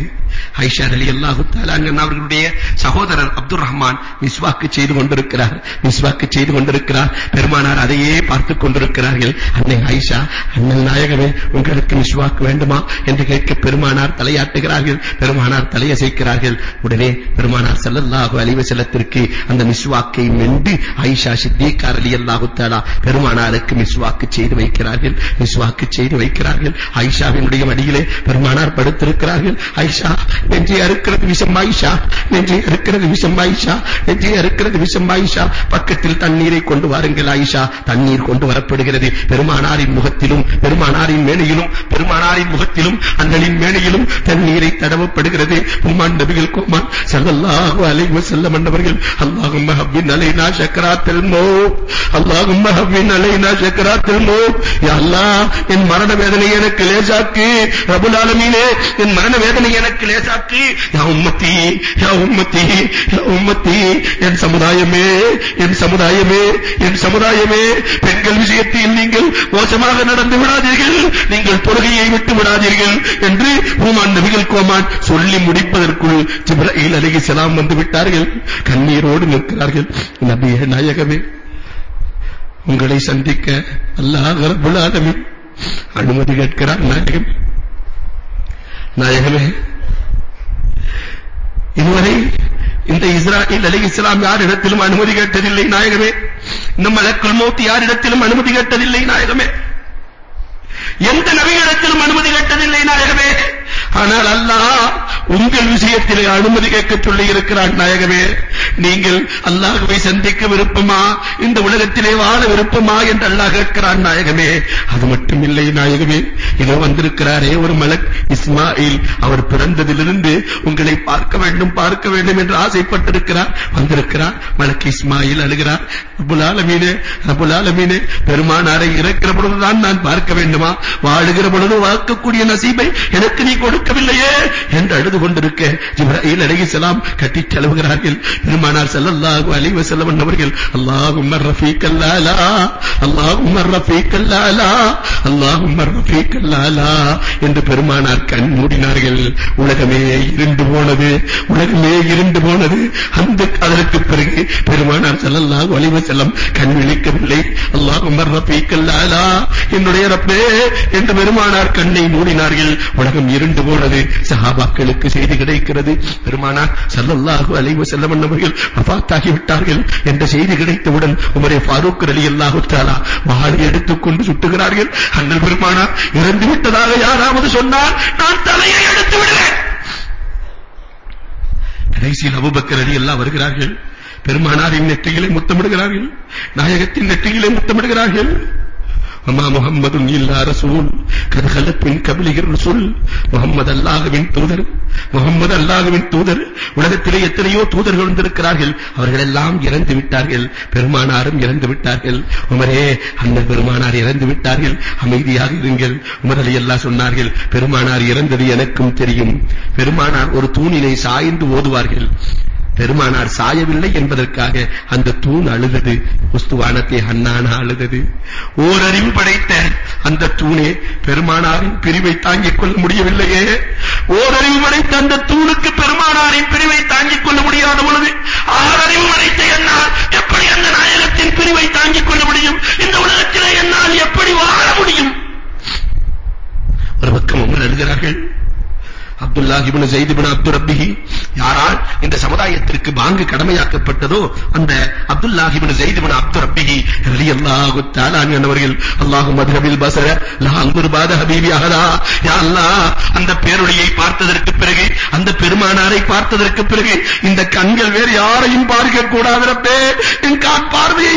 ஐஷா ரலியல்லாஹு தஆலா அவர்களுடைய சகோதரர் அப்துல் ரஹ்மான் மிஸ்வாக்கு செய்து கொண்டிருக்கிறார். மிஸ்வாக்கு செய்து கொண்டிருக்கிறார். பெருமானார் அதையே பார்த்துக் கொண்டிருக்கிறார்கள். அன்னை ஐஷா அண்ணன் நாயகமே உங்களுக்கு மிஸ்வாக்கு வேண்டுமா என்று கேட்க பெருமானார் தலையாட்டுகிறார்கள். பெருமானார் தலையசைக்கிறார்கள். உடனே பெருமானார் ஸல்லல்லாஹு அலிவசலத்திற்கு அந்த மிஸ்வாக்கை மென்று ஆயிஷா சித்திகா ரலியல்லாஹு தஆலா பெருமானாருக்கு மிஸ்வாக்கு செய்து வைக்கிறார்கள். மிஸ்வாக்கு செய்து வைக்கிறார்கள். ஐஷாவினுடைய மடியிலே பெருமானார் படுத்திருக்கிறார்கள். ஐஷா நெற்றி அறுக்கிறது விஷம் ஆயிஷா நெற்றி அறுக்கிறது விஷம் ஆயிஷா நெற்றி அறுக்கிறது விஷம் ஆயிஷா. பக்கத்தில் தண்ணீரை கொண்டு வாருங்கள் ஆயிஷா. தண்ணீர் கொண்டு வரப்படுகிறது. பெருமானாரின் முகத்திலும் பெருமானாரின் மேனியிலும் பெருமானாரின் முகத்திலும் அண்ணனின் மேனியிலும் தண்ணீரை தடவப்படுகிறது. உம்மான் நபிகள் கோமான் ஸல்லல்லாஹு அலைஹி வஸல்லம் அன்னவர்கள் அல்லாஹும்ம ஹவ்வின் அலைனா ஷக்கராத்தில் மௌத் அல்லாஹும்ம ஹவ்வின் அலைனா ஷக்கராத்தில் மௌத். யா அல்லாஹ் என் மரண வேதனை எனக்கு லேசாக்கு. ரப்பல் ஆலமீனே என் மரண வேதனை எனக்கு லேசாக்கு யா உம்மத்தி யா உம்மத்தி யா உம்மத்தி என் சமுதாயமே என் சமுதாயமே என் சமுதாயமே பெண்கள் விஷயத்தில் நீங்கள் மோசமாக நடந்து விடாதீர்கள் நீங்கள் தொழுகையை விட்டு விடாதீர்கள் என்று ஹூமான் நபிகள் கோமான் சொல்லி முடிப்பதற்குள் ஜிப்ராயில் அலைஹிஸ்ஸலாம் வந்து விட்டார்கள் கண்ணீரோடு நிற்கிறார்கள் நபியே நாயகமே உங்களை சந்திக்க அல்லாஹ் ரப்பல் ஆலமீன் அனுமதி கேட்கிறார் நாயகமே நாயகமே இதுவரை இந்த இஸ்ராயில் இஸ்லாம் யாரிடத்திலும் அனுமதி கேட்டதில்லை நாயகமே. இந்த மலக்குள் மௌத் யாரிடத்திலும் அனுமதி கேட்டதில்லை நாயகமே. எந்த நபிகளிடத்திலும் அனுமதி கேட்டதில்லை நாயகமே. ஆனால் அல்லாஹ் உங்கள் விஷயத்திலே அனுமதி கேட்க சொல்லி இருக்கிறான் நாயகமே. நீங்கள் அல்லாஹ்வை சந்திக்க விருப்பமா? இந்த உலகத்திலே வாழ விருப்பமா என்று அல்லாஹ் கேட்கிறான் நாயகமே. அது மட்டும் இல்லை நாயகமே. இதோ வந்திருக்கிறாரே ஒரு மலக் இஸ்மாயில். அவர் பிறந்ததிலிருந்து உங்களை பார்க்க வேண்டும் பார்க்க வேண்டும் என்று ஆசைப்பட்டிருக்கிறார். வந்திருக்கிறார். மலக் இஸ்மாயில் அழுகிறார். ரப்புல் ஆலமீனே ரப்புல் ஆலமீனே பெருமானாரை இறக்கிற பொழுதுதான் நான் பார்க்க வேண்டுமா? வாழுகிற பொழுது வாக்கக்கூடிய நசீபை எனக்கு நீ கொடுக்கவில்லையே என்று அழுது கொண்டிருக்க ஜிப்ராயில் அலைஹிஸ்ஸலாம் கட்டிச் செலவுகிறார்கள் பெருமானார் பெருமானார் ஸல்லல்லாஹு அலைஹி வஸல்லம் அவர்கள் அல்லாஹும்ம ரஃபீக்கல் ஆலா அல்லாஹும்ம ரஃபீக்கல் ஆலா அல்லாஹும்ம ரஃபீக்கல் ஆலா என்று பெருமானார் கண் மூடினார்கள். உலகமே இருண்டு போனது உலகமே இருண்டு போனது. அந்த அதற்கு பிறகு பெருமானார் ஸல்லல்லாஹு அலைஹி வஸல்லம் கண் விழிக்கவில்லை. அல்லாஹும்ம ரஃபீக்கல் ஆலா என்னுடைய ரப்பே என்று பெருமானார் கண்ணை மூடினார்கள். உலகம் இருண்டு போனது. சஹாபாக்களுக்கு செய்தி கிடைக்கிறது. பெருமானார் சல்லல்லாஹு அலைஹி வஸல்லம் அவர்கள் வஃபாத்தாகி விட்டார்கள் என்ற செய்தி கிடைத்தவுடன் உமரே ஃபாரூக் ரலியல்லாஹு தஆலா வாளை எடுத்துக்கொண்டு சுட்டுகிறார்கள். அண்ணல் பெருமானார் இறந்து விட்டதாக யாராவது சொன்னால் நான் தலையை எடுத்து விடுவேன். கடைசியில் அபூபக்கர் ரலியல்லாஹு வருகிறார்கள். பெருமானாரின் நெற்றிகளை முத்தமிடுகிறார்கள். நாயகத்தின் நெற்றிகளை முத்தமிடுகிறார்கள். அம்மா முகம்மது இல்லா ரசூல் கது ஹலத் கபிலிகர் ரசூல் முகம்மது அல்லாஹ்வின் தூதர் முகம்மது அல்லாஹ்வின் தூதர் உலகத்திலே எத்தனையோ தூதர்கள் வந்திருக்கிறார்கள் அவர்கள் எல்லாம் இறந்து விட்டார்கள் பெருமானாரும் இறந்து விட்டார்கள் உமரே அந்த பெருமானார் இறந்து விட்டார்கள் அமைதியாக இருங்கள் உமர் அலி அல்லாஹ் சொன்னார்கள் பெருமானார் இறந்தது எனக்கும் தெரியும் பெருமானார் ஒரு தூணினை சாய்ந்து ஓதுவார்கள் பெருமானார் சாயவில்லை என்பதற்காக அந்த தூண் அழுதது. உஸ்துவானத்தை ஹன்னானா அழுதது. ஓரறிவு படைத்த அந்த தூணே பெருமானாரின் பிரிவை தாங்கிக் கொள்ள முடியவில்லையே. ஓரறிவு படைத்த அந்த தூணுக்கு பெருமானாரின் பிரிவை தாங்கிக் கொள்ள முடியாத பொழுது ஆறறிவு படைத்த என்னால் எப்படி அந்த நாயகத்தின் பிரிவை தாங்கிக் கொள்ள முடியும்? இந்த உலகத்திலே என்னால் எப்படி வாழ முடியும்? ஒரு பக்கம் உங்கள் எழுதுகிறார்கள் அப்துல்லாஹ் இப்னு ஸைத் இப்னு அப்து ரப்பிஹி யாரால் இந்த சமுதாயத்திற்கு பாங்கு கடமையாக்கப்பட்டதோ அந்த அப்துல்லாஹ் இப்னு ஸைத் இப்னு அப்து ரப்பிஹி ரலியல்லாஹு தஆலா அன்ஹு அல்லாஹு மத்ஹபில் பஸர லா அன்துர் பாத ஹபீபி அஹதா. யா அல்லாஹ் அந்த பேரொளியை பார்த்ததற்கு பிறகு அந்த பெருமானாரை பார்த்ததற்கு பிறகு இந்த கண்கள் வேறு யாரையும் பார்க்க கூடாது ரப்பே என் கண் பார்வையை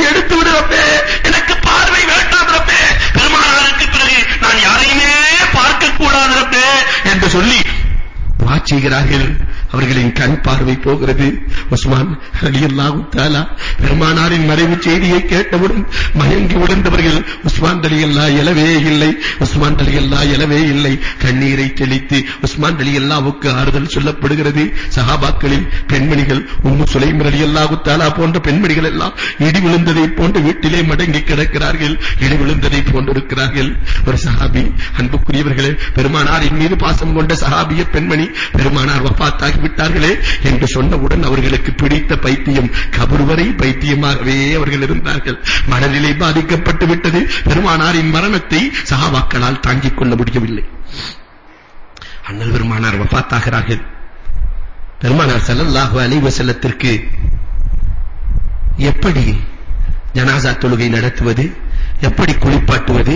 துஆ செய்கிறார்கள் அவர்களின் கண் பார்வை போகிறது. உஸ்மான் ரலியல்லாஹு தஆலா பெருமானாரின் மறைவு செய்தியை கேட்டவுடன் மயங்கி விழுந்தவர்கள் உஸ்மான் ரலியல்லாஹு எழவே இல்லை உஸ்மான் ரலியல்லாஹு எழவே இல்லை. கண்ணீரை தெளித்து உஸ்மான் ரலியல்லாஹுக்கு ஆறுதல் சொல்லப்படுகிறது. சஹாபாக்களில் பெண்மணிகள் உம்மு சுலைம் ரலியல்லாஹு தஆலா போன்ற பெண்மணிகள் எல்லாம் இடி விழுந்ததை போன்று வீட்டிலே மடங்கி கிடக்கிறார்கள். இடி விழுந்ததை போன்றிருக்கிறார்கள். ஒரு சஹாபி அன்புக்குரியவர்களே பெருமானாரின் மீது பாசம் கொண்ட சஹாபிய பெண்மணி பெருமானார் வஃபாத்தாகி விட்டார்களே என்று சொன்னவுடன் அவர்களுக்கு பிடித்த பைத்தியம் கபர்வரை பைத்தியமாகவே அவர்கள் இருந்தார்கள். மனநிலை பாதிக்கப்பட்டு விட்டது. பெருமானாரின் மரணத்தை சஹாபாக்களால் தாங்கிக் கொள்ள முடியவில்லை. அண்ணல் பெருமானார் வபாத்தாகிறார்கள் பெருமானார் ஸல்லல்லாஹு அலைவ செல்லத்திற்கு எப்படி ஜனாசா தொழுகை நடத்துவது? எப்படி குளிப்பாட்டுவது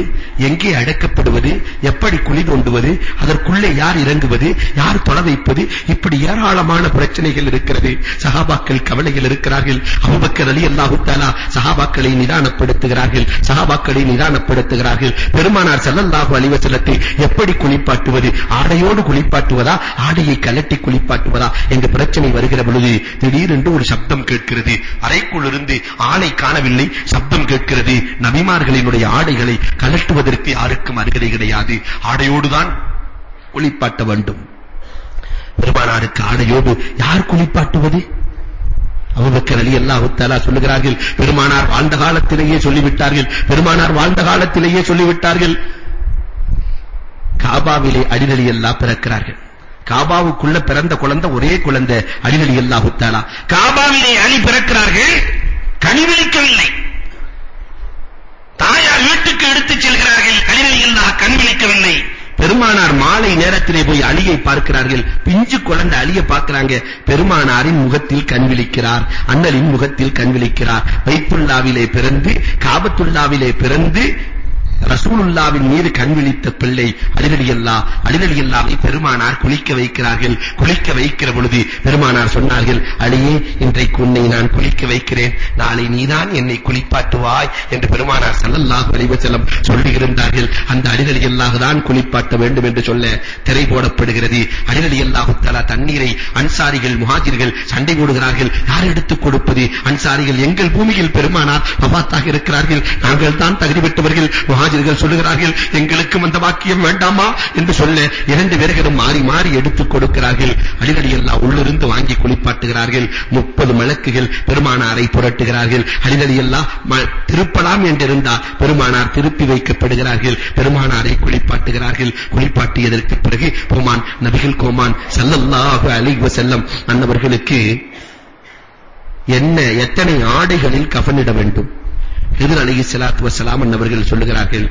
எங்கே அடக்கப்படுவது எப்படி குழி தோண்டுவது அதற்குள்ளே யார் இறங்குவது யார் தொலை வைப்பது இப்படி ஏராளமான பிரச்சனைகள் இருக்கிறது. சஹாபாக்கள் கவலைகள் இருக்கிறார்கள். அபூபக்கர் ரலியல்லாஹு தஆலா சஹாபாக்களை நிதானப்படுத்துகிறார்கள். சஹாபாக்களை நிதானப்படுத்துகிறார்கள். பெருமானார் ஸல்லல்லாஹு அலைஹி வஸல்லத்தை எப்படி குளிப்பாட்டுவது ஆடையோடு குளிப்பாட்டுவதா ஆடையை கலட்டி குளிப்பாட்டுவதா என்ற பிரச்சனை வருகிற பொழுது திடீரென்று ஒரு சப்தம் கேட்கிறது. அறைக்குள்ளிருந்து ஆளை காணவில்லை சப்தம் கேட்கிறது. நபிமார்கள் அவர்களினுடைய ஆடைகளை கலட்டுவதற்கு யாருக்கும் அருகதை கிடையாது. ஆடையோடுதான் குளிப்பாட்ட வேண்டும். பெருமானாருக்கு ஆடையோடு யார் குளிப்பாட்டுவது? அபூபக்கர் ரலியல்லாஹு தஆலா சொல்லுகிறார்கள் பெருமானார் வாழ்ந்த காலத்திலேயே சொல்லிவிட்டார்கள் பெருமானார் வாழ்ந்த காலத்திலேயே சொல்லிவிட்டார்கள். காபாவிலே அடிநலி அல்லா பிறக்கிறார்கள். காபாவுக்குள்ள பிறந்த குழந்தை ஒரே குழந்தை அடிநலி அல்லாஹு தஆலா. காபாவிலே அலி பிறக்கிறார்கள் கனிவிழிக்கவில்லை. தாயார் வீட்டுக்கு எடுத்துச் செல்கிறார்கள். அலிரலி கண் கண்விழிக்கவில்லை. பெருமானார் மாலை நேரத்திலே போய் அலியை பார்க்கிறார்கள். பிஞ்சு குழந்தை அலியை பார்க்கறாங்க. பெருமானாரின் முகத்தில் கண் விழிக்கிறார் அண்ணலின் முகத்தில் கண் விழிக்கிறார் பைத்துல்லாவிலே பிறந்து காபத்துல்லாவிலே பிறந்து ரசூலுல்லாவின் மீது கண் விழித்த பிள்ளை அலிரலியல்லா அலிரலியல்லாவை பெருமானார் குளிக்க வைக்கிறார்கள். குளிக்க வைக்கிற பொழுது பெருமானார் சொன்னார்கள் அலியே இன்றைக்கு உன்னை நான் குளிக்க வைக்கிறேன். நாளை நீதான் என்னை குளிப்பாட்டுவாய் என்று பெருமானார் ஸல்லல்லாஹு அலைஹி வஸல்லம் சொல்லியிருந்தார்கள். அந்த அலிரலியல்லாஹ் தான் குளிப்பாட்ட வேண்டும் என்று சொல்ல திரை போடப்படுகிறது. அலிரலியல்லாஹு தஆலா தண்ணீரை அன்சாரிகள் முஹாஜிர்கள் சண்டை போடுகிறார்கள். யார் எடுத்துக் கொடுப்பது? அன்சாரிகள் எங்கள் பூமியில் பெருமானார் வஃபாத்தாக இருக்கிறார்கள். நாங்கள் தான் தகுதி பெற்றவர்கள் முஹாஜிர்கள் சொல்லுகிறார்கள் எங்களுக்கும் அந்த வாக்கியம் வேண்டாமா என்று சொல்ல இரண்டு பேர்களும் மாறி மாறி எடுத்துக் கொடுக்கிறார்கள். அலிரலி எல்லாம் உள்ளிருந்து வாங்கி குளிப்பாட்டுகிறார்கள். முப்பது மலக்குகள் பெருமானாரை புரட்டுகிறார்கள். அலிரலி எல்லாம் திருப்பலாம் என்றிருந்தால் பெருமானார் திருப்பி வைக்கப்படுகிறார்கள். பெருமானாரை குளிப்பாட்டுகிறார்கள். குளிப்பாட்டியதற்கு பிறகு கோமான் நபிகள் கோமான் சல்லல்லாஹு அலைஹி வஸல்லம் அன்னவர்களுக்கு என்ன எத்தனை ஆடைகளில் கஃனிட வேண்டும்? ஹிதர் அலைஹிஸ்ஸலாத்து வஸலாம் அவர்கள் சொல்லுகிறார்கள்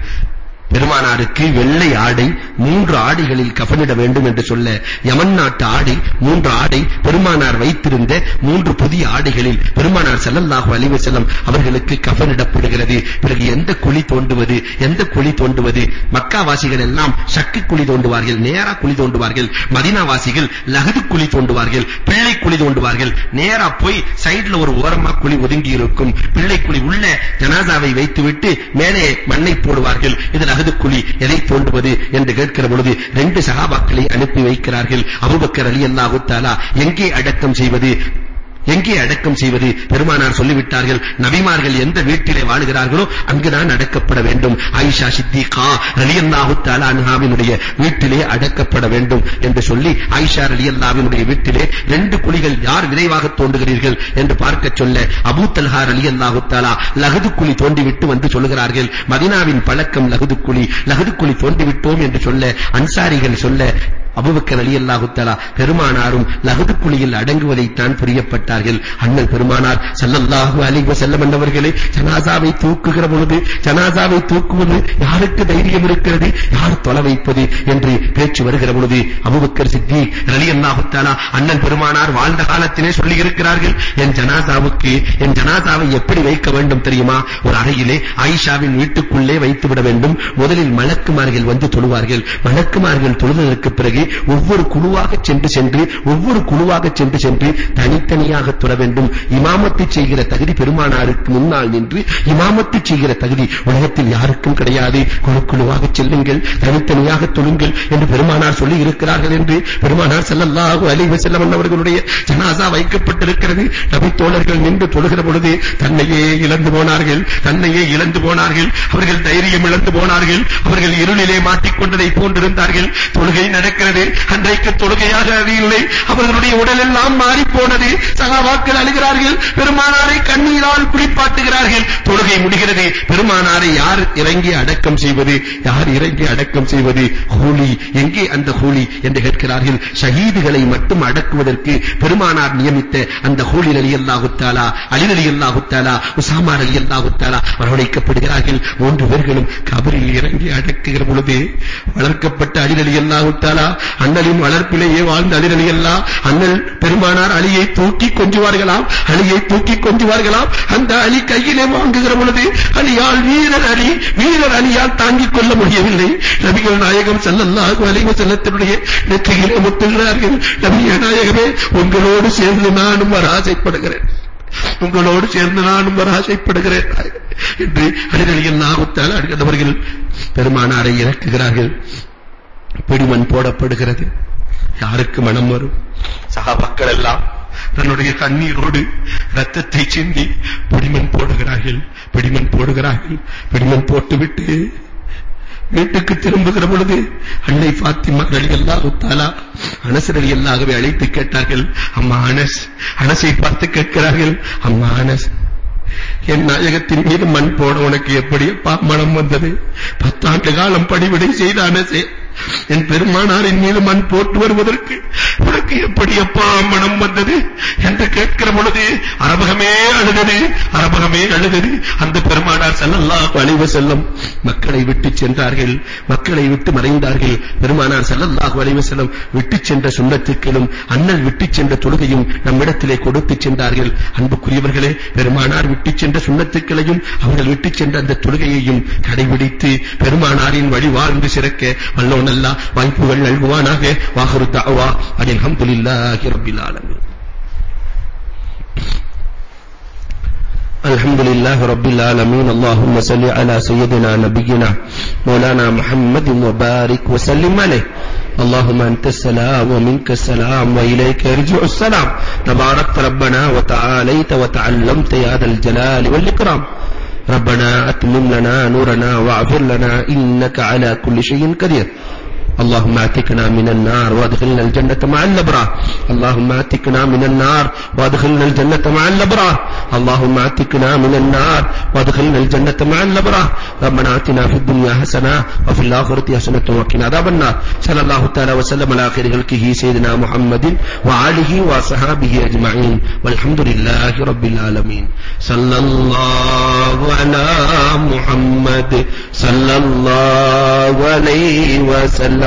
பெருமானாருக்கு வெள்ளை ஆடை மூன்று ஆடைகளில் கஃனிட வேண்டும் என்று சொல்ல யமன் நாட்டு ஆடை மூன்று ஆடை பெருமானார் வைத்திருந்த மூன்று புதிய ஆடைகளில் பெருமானார் ஸல்லல்லாஹு அலைஹி வஸல்லம் அவர்களுக்கு கஃனிடப்படுகிறது பிறகு எந்த குழி தோண்டுவது எந்த குழி தோண்டுவது? மக்கா வாசிகள் எல்லாம் சக்கு குழி தோண்டுவார்கள் நேரா குழி தோண்டுவார்கள். மதீனா வாசிகள் லஹது குழி தோண்டுவார்கள் பிள்ளை குழி தோண்டுவார்கள். நேரா போய் சைடுல ஒரு ஓரமா குழி ஒதுங்கி இருக்கும் பிள்ளை குழி உள்ள ஜனாசாவை வைத்துவிட்டு மேலே மண்ணை போடுவார்கள். இதில் அகது குழி எதை தோண்டுவது என்று கேட்கிற பொழுது ரெண்டு சகாபாக்களை அனுப்பி வைக்கிறார்கள். அபூபக்கர் ரலியல்லாஹு தஆலா எங்கே அடக்கம் செய்வது? எங்கே அடக்கம் செய்வது? பெருமானார் சொல்லிவிட்டார்கள் நபிமார்கள் எந்த வீட்டிலே வாழுகிறார்களோ அங்குதான் அடக்கப்பட வேண்டும். ஆயிஷா சித்திகா ரலியல்லாஹு தஆலா அன்ஹாவினுடைய வீட்டிலே அடக்கப்பட வேண்டும் என்று சொல்லி ஆயிஷா ரலியல்லாஹுவினுடைய வீட்டிலே ரெண்டு குழிகள் யார் விரைவாக தோண்டுகிறீர்கள் என்று பார்க்கச் சொல்ல அபூ தல்ஹா ரலியல்லாஹு தஆலா லஹது குழி தோண்டிவிட்டு வந்து சொல்லுகிறார்கள். மதீனாவின் பழக்கம் லஹது குழி லஹது குழி தோண்டிவிட்டோம் என்று சொல்ல அன்சாரிகள் சொல்ல அபூபக்கர் ரலியல்லாஹு தஆலா பெருமானாரும் லஹது குழியில் அடங்குவதை தான் புரியப்பட்டார்கள். அண்ணல் பெருமானார் ஸல்லல்லாஹு அலைஹி வஸல்லம் என்பவர்களே ஜனாசாவை தூக்குகிற பொழுது ஜனாசாவை தூக்குவது யாருக்கு தைரியம் இருக்கிறது? யார் தொலை வைப்பது? என்று பேச்சு வருகிற பொழுது அபுபக்கர் சித்திக் ரலியல்லாஹு தஆலா அண்ணன் பெருமானார் வாழ்ந்த காலத்திலே சொல்லி இருக்கிறார்கள் என் ஜனாசாவுக்கு என் ஜனாசாவை எப்படி வைக்க வேண்டும் தெரியுமா? ஒரு அறையிலே ஆயிஷாவின் வீட்டுக்குள்ளே வைத்து விட வேண்டும். முதலில் மலக்குமார்கள் வந்து தொழுவார்கள். மலக்குமார்கள் தொழுததற்கு பிறகு ஒவ்வொரு குழுவாக சென்று சென்று ஒவ்வொரு குழுவாக சென்று சென்று தனித்தனியாக தொழ வேண்டும். இமாமத்து செய்கிற தகுதி பெருமானாருக்கு முன்னால் நின்று இமாமத்து செய்கிற தகுதி உலகத்தில் யாருக்கும் கிடையாது. குழு குழுவாக செல்லுங்கள். தனித்தனியாக தொழுங்கள் என்று பெருமானார் சொல்லி இருக்கிறார்கள் என்று பெருமானார் ஸல்லல்லாஹு அலைஹி வஸல்லம் அவர்களுடைய ஜனாசா வைக்கப்பட்டிருக்கிறது. நபி தோழர்கள் நின்று தொழுகிற பொழுது தன்னையே இழந்து போனார்கள். தன்னையே இழந்து போனார்கள். அவர்கள் தைரியம் இழந்து போனார்கள். அவர்கள் இருளிலே மாட்டிக்கொண்டதை போன்றிருந்தார்கள். தொழுகை நடக்கிறது. அன்றைக்கு தொழுகையாக அது இல்லை. அவர்களுடைய உடல் எல்லாம் மாறி போனது சகாபாக்கள் அழுகிறார்கள். பெருமானாரை கண்ணீரால் குளிப்பாட்டுகிறார்கள். தொழுகை முடிகிறது. பெருமானாரை யார் இறங்கி அடக்கம் செய்வது? யார் இறங்கி அடக்கம் செய்வது? ஹோலி. எங்கே அந்த ஹோலி என்று கேட்கிறார்கள். ஷஹீதுகளை மட்டும் அடக்குவதற்கு பெருமானார் நியமித்த அந்த ஹூலி ரலியல்லாஹு தஆலா அலி ரலியல்லாஹு தஆலா உஸாமா ரலியல்லாஹு தஆலா வரவழைக்கப்படுகிறார்கள். மூன்று பேர்களும் கபரில் இறங்கி அடக்குகிற பொழுது வளர்க்கப்பட்ட அலி ரலியல்லாஹு தஆலா அண்ணலின் வளர்ப்பிலேயே வாழ்ந்த அலி அல்லா அண்ணல் பெருமானார் அலியை தூக்கி கொஞ்சுவார்களாம் அலியை தூக்கி கொஞ்சுவார்களாம். அந்த அலி கையிலே வாங்குகிற பொழுது அலியால் வீரர் அலி வீரர் அலியால் தாங்கிக் கொள்ள முடியவில்லை. நபிகள் நாயகம் ஸல்லல்லாஹு அலைஹி செல்லத்தினுடைய நெற்றியிலே முத்துகிறார்கள் நபிய நாயகமே உங்களோடு சேர்ந்து நானும் வர ஆசைப்படுகிறேன். உங்களோடு சேர்ந்து நானும் வர ஆசைப்படுகிறேன். என்று அலிரலியல் நாகுத்தால் அடுத்தவர்கள் பெருமானாரை இறக்குகிறார்கள். பிடிமண் போடப்படுகிறது. யாருக்கு மனம் வரும்? சகாபாக்கள் எல்லாம் தன்னுடைய கண்ணீரோடு ரத்தத்தை சிந்தி பிடிமண் போடுகிறார்கள் பிடிமண் போடுகிறார்கள் பிடிமண் போட்டுவிட்டு வீட்டுக்கு திரும்புகிற பொழுது அன்னை பாத்திமா ரலியல்லாஹு தஆலா அனஸ் ரலியல்லாஹுவை அழைத்து கேட்டார்கள் அம்மா அனஸ் அனஸை பார்த்து கேட்கிறார்கள் அம்மா அனஸ் என் நாயகத்தின் மீது மண் போட உனக்கு எப்படி அப்பா மனம் வந்தது? பத்தாண்டு காலம் படிவிடை செய்த அனசே என் பெருமானார் என் மீது மண் போட்டு வருவதற்கு உனக்கு எப்படி அப்பா மனம் வந்தது என்று கேட்கிற பொழுது அரபகமே அழுதது அரபகமே அழுதது. அந்த பெருமானார் ஸல்லல்லாஹு அலைஹி வஸல்லம் மக்களை விட்டு சென்றார்கள். மக்களை விட்டு மறைந்தார்கள். பெருமானார் ஸல்லல்லாஹு அலைஹி வஸல்லம் விட்டு சென்ற சுன்னத்துக்களும் அண்ணல் விட்டு சென்ற தொழுகையும் நம்மிடத்திலே கொடுத்து சென்றார்கள். அன்புக்குரியவர்களே பெருமானார் விட்டு சென்ற சுண்ணத்துக்களையும் அவர்கள் விட்டு சென்ற அந்த தொழுகையையும் கடைபிடித்து பெருமானாரின் வழி வாழ்ந்து சிறக்க வல்லோன் വായ്പകൾ നൽകുവാനാകെ. الحمد لله رب العالمين اللهم صل على سيدنا نبينا مولانا محمد وبارك وسلم عليه اللهم أنت السلام ومنك السلام وإليك يرجع السلام تبارك ربنا وتعاليت وتعلمت يا ذا الجلال والإكرام ربنا أتمم لنا نورنا واغفر لنا إنك على كل شيء قدير اللهم اتقنا من النار وادخلنا الجنة مع الأبرار اللهم اتقنا من النار وادخلنا الجنة مع الأبرار اللهم اتقنا من النار وادخلنا الجنة مع الأبرار ربنا آتنا في الدنيا حسنة وفي الآخرة حسنة وقنا عذاب النار. صلى الله تعالى وسلم على خير خلقه سيدنا محمد وآله وصحابه أجمعين. والحمد لله رب العالمين. صلى الله على محمد. صلى الله عليه وسلم.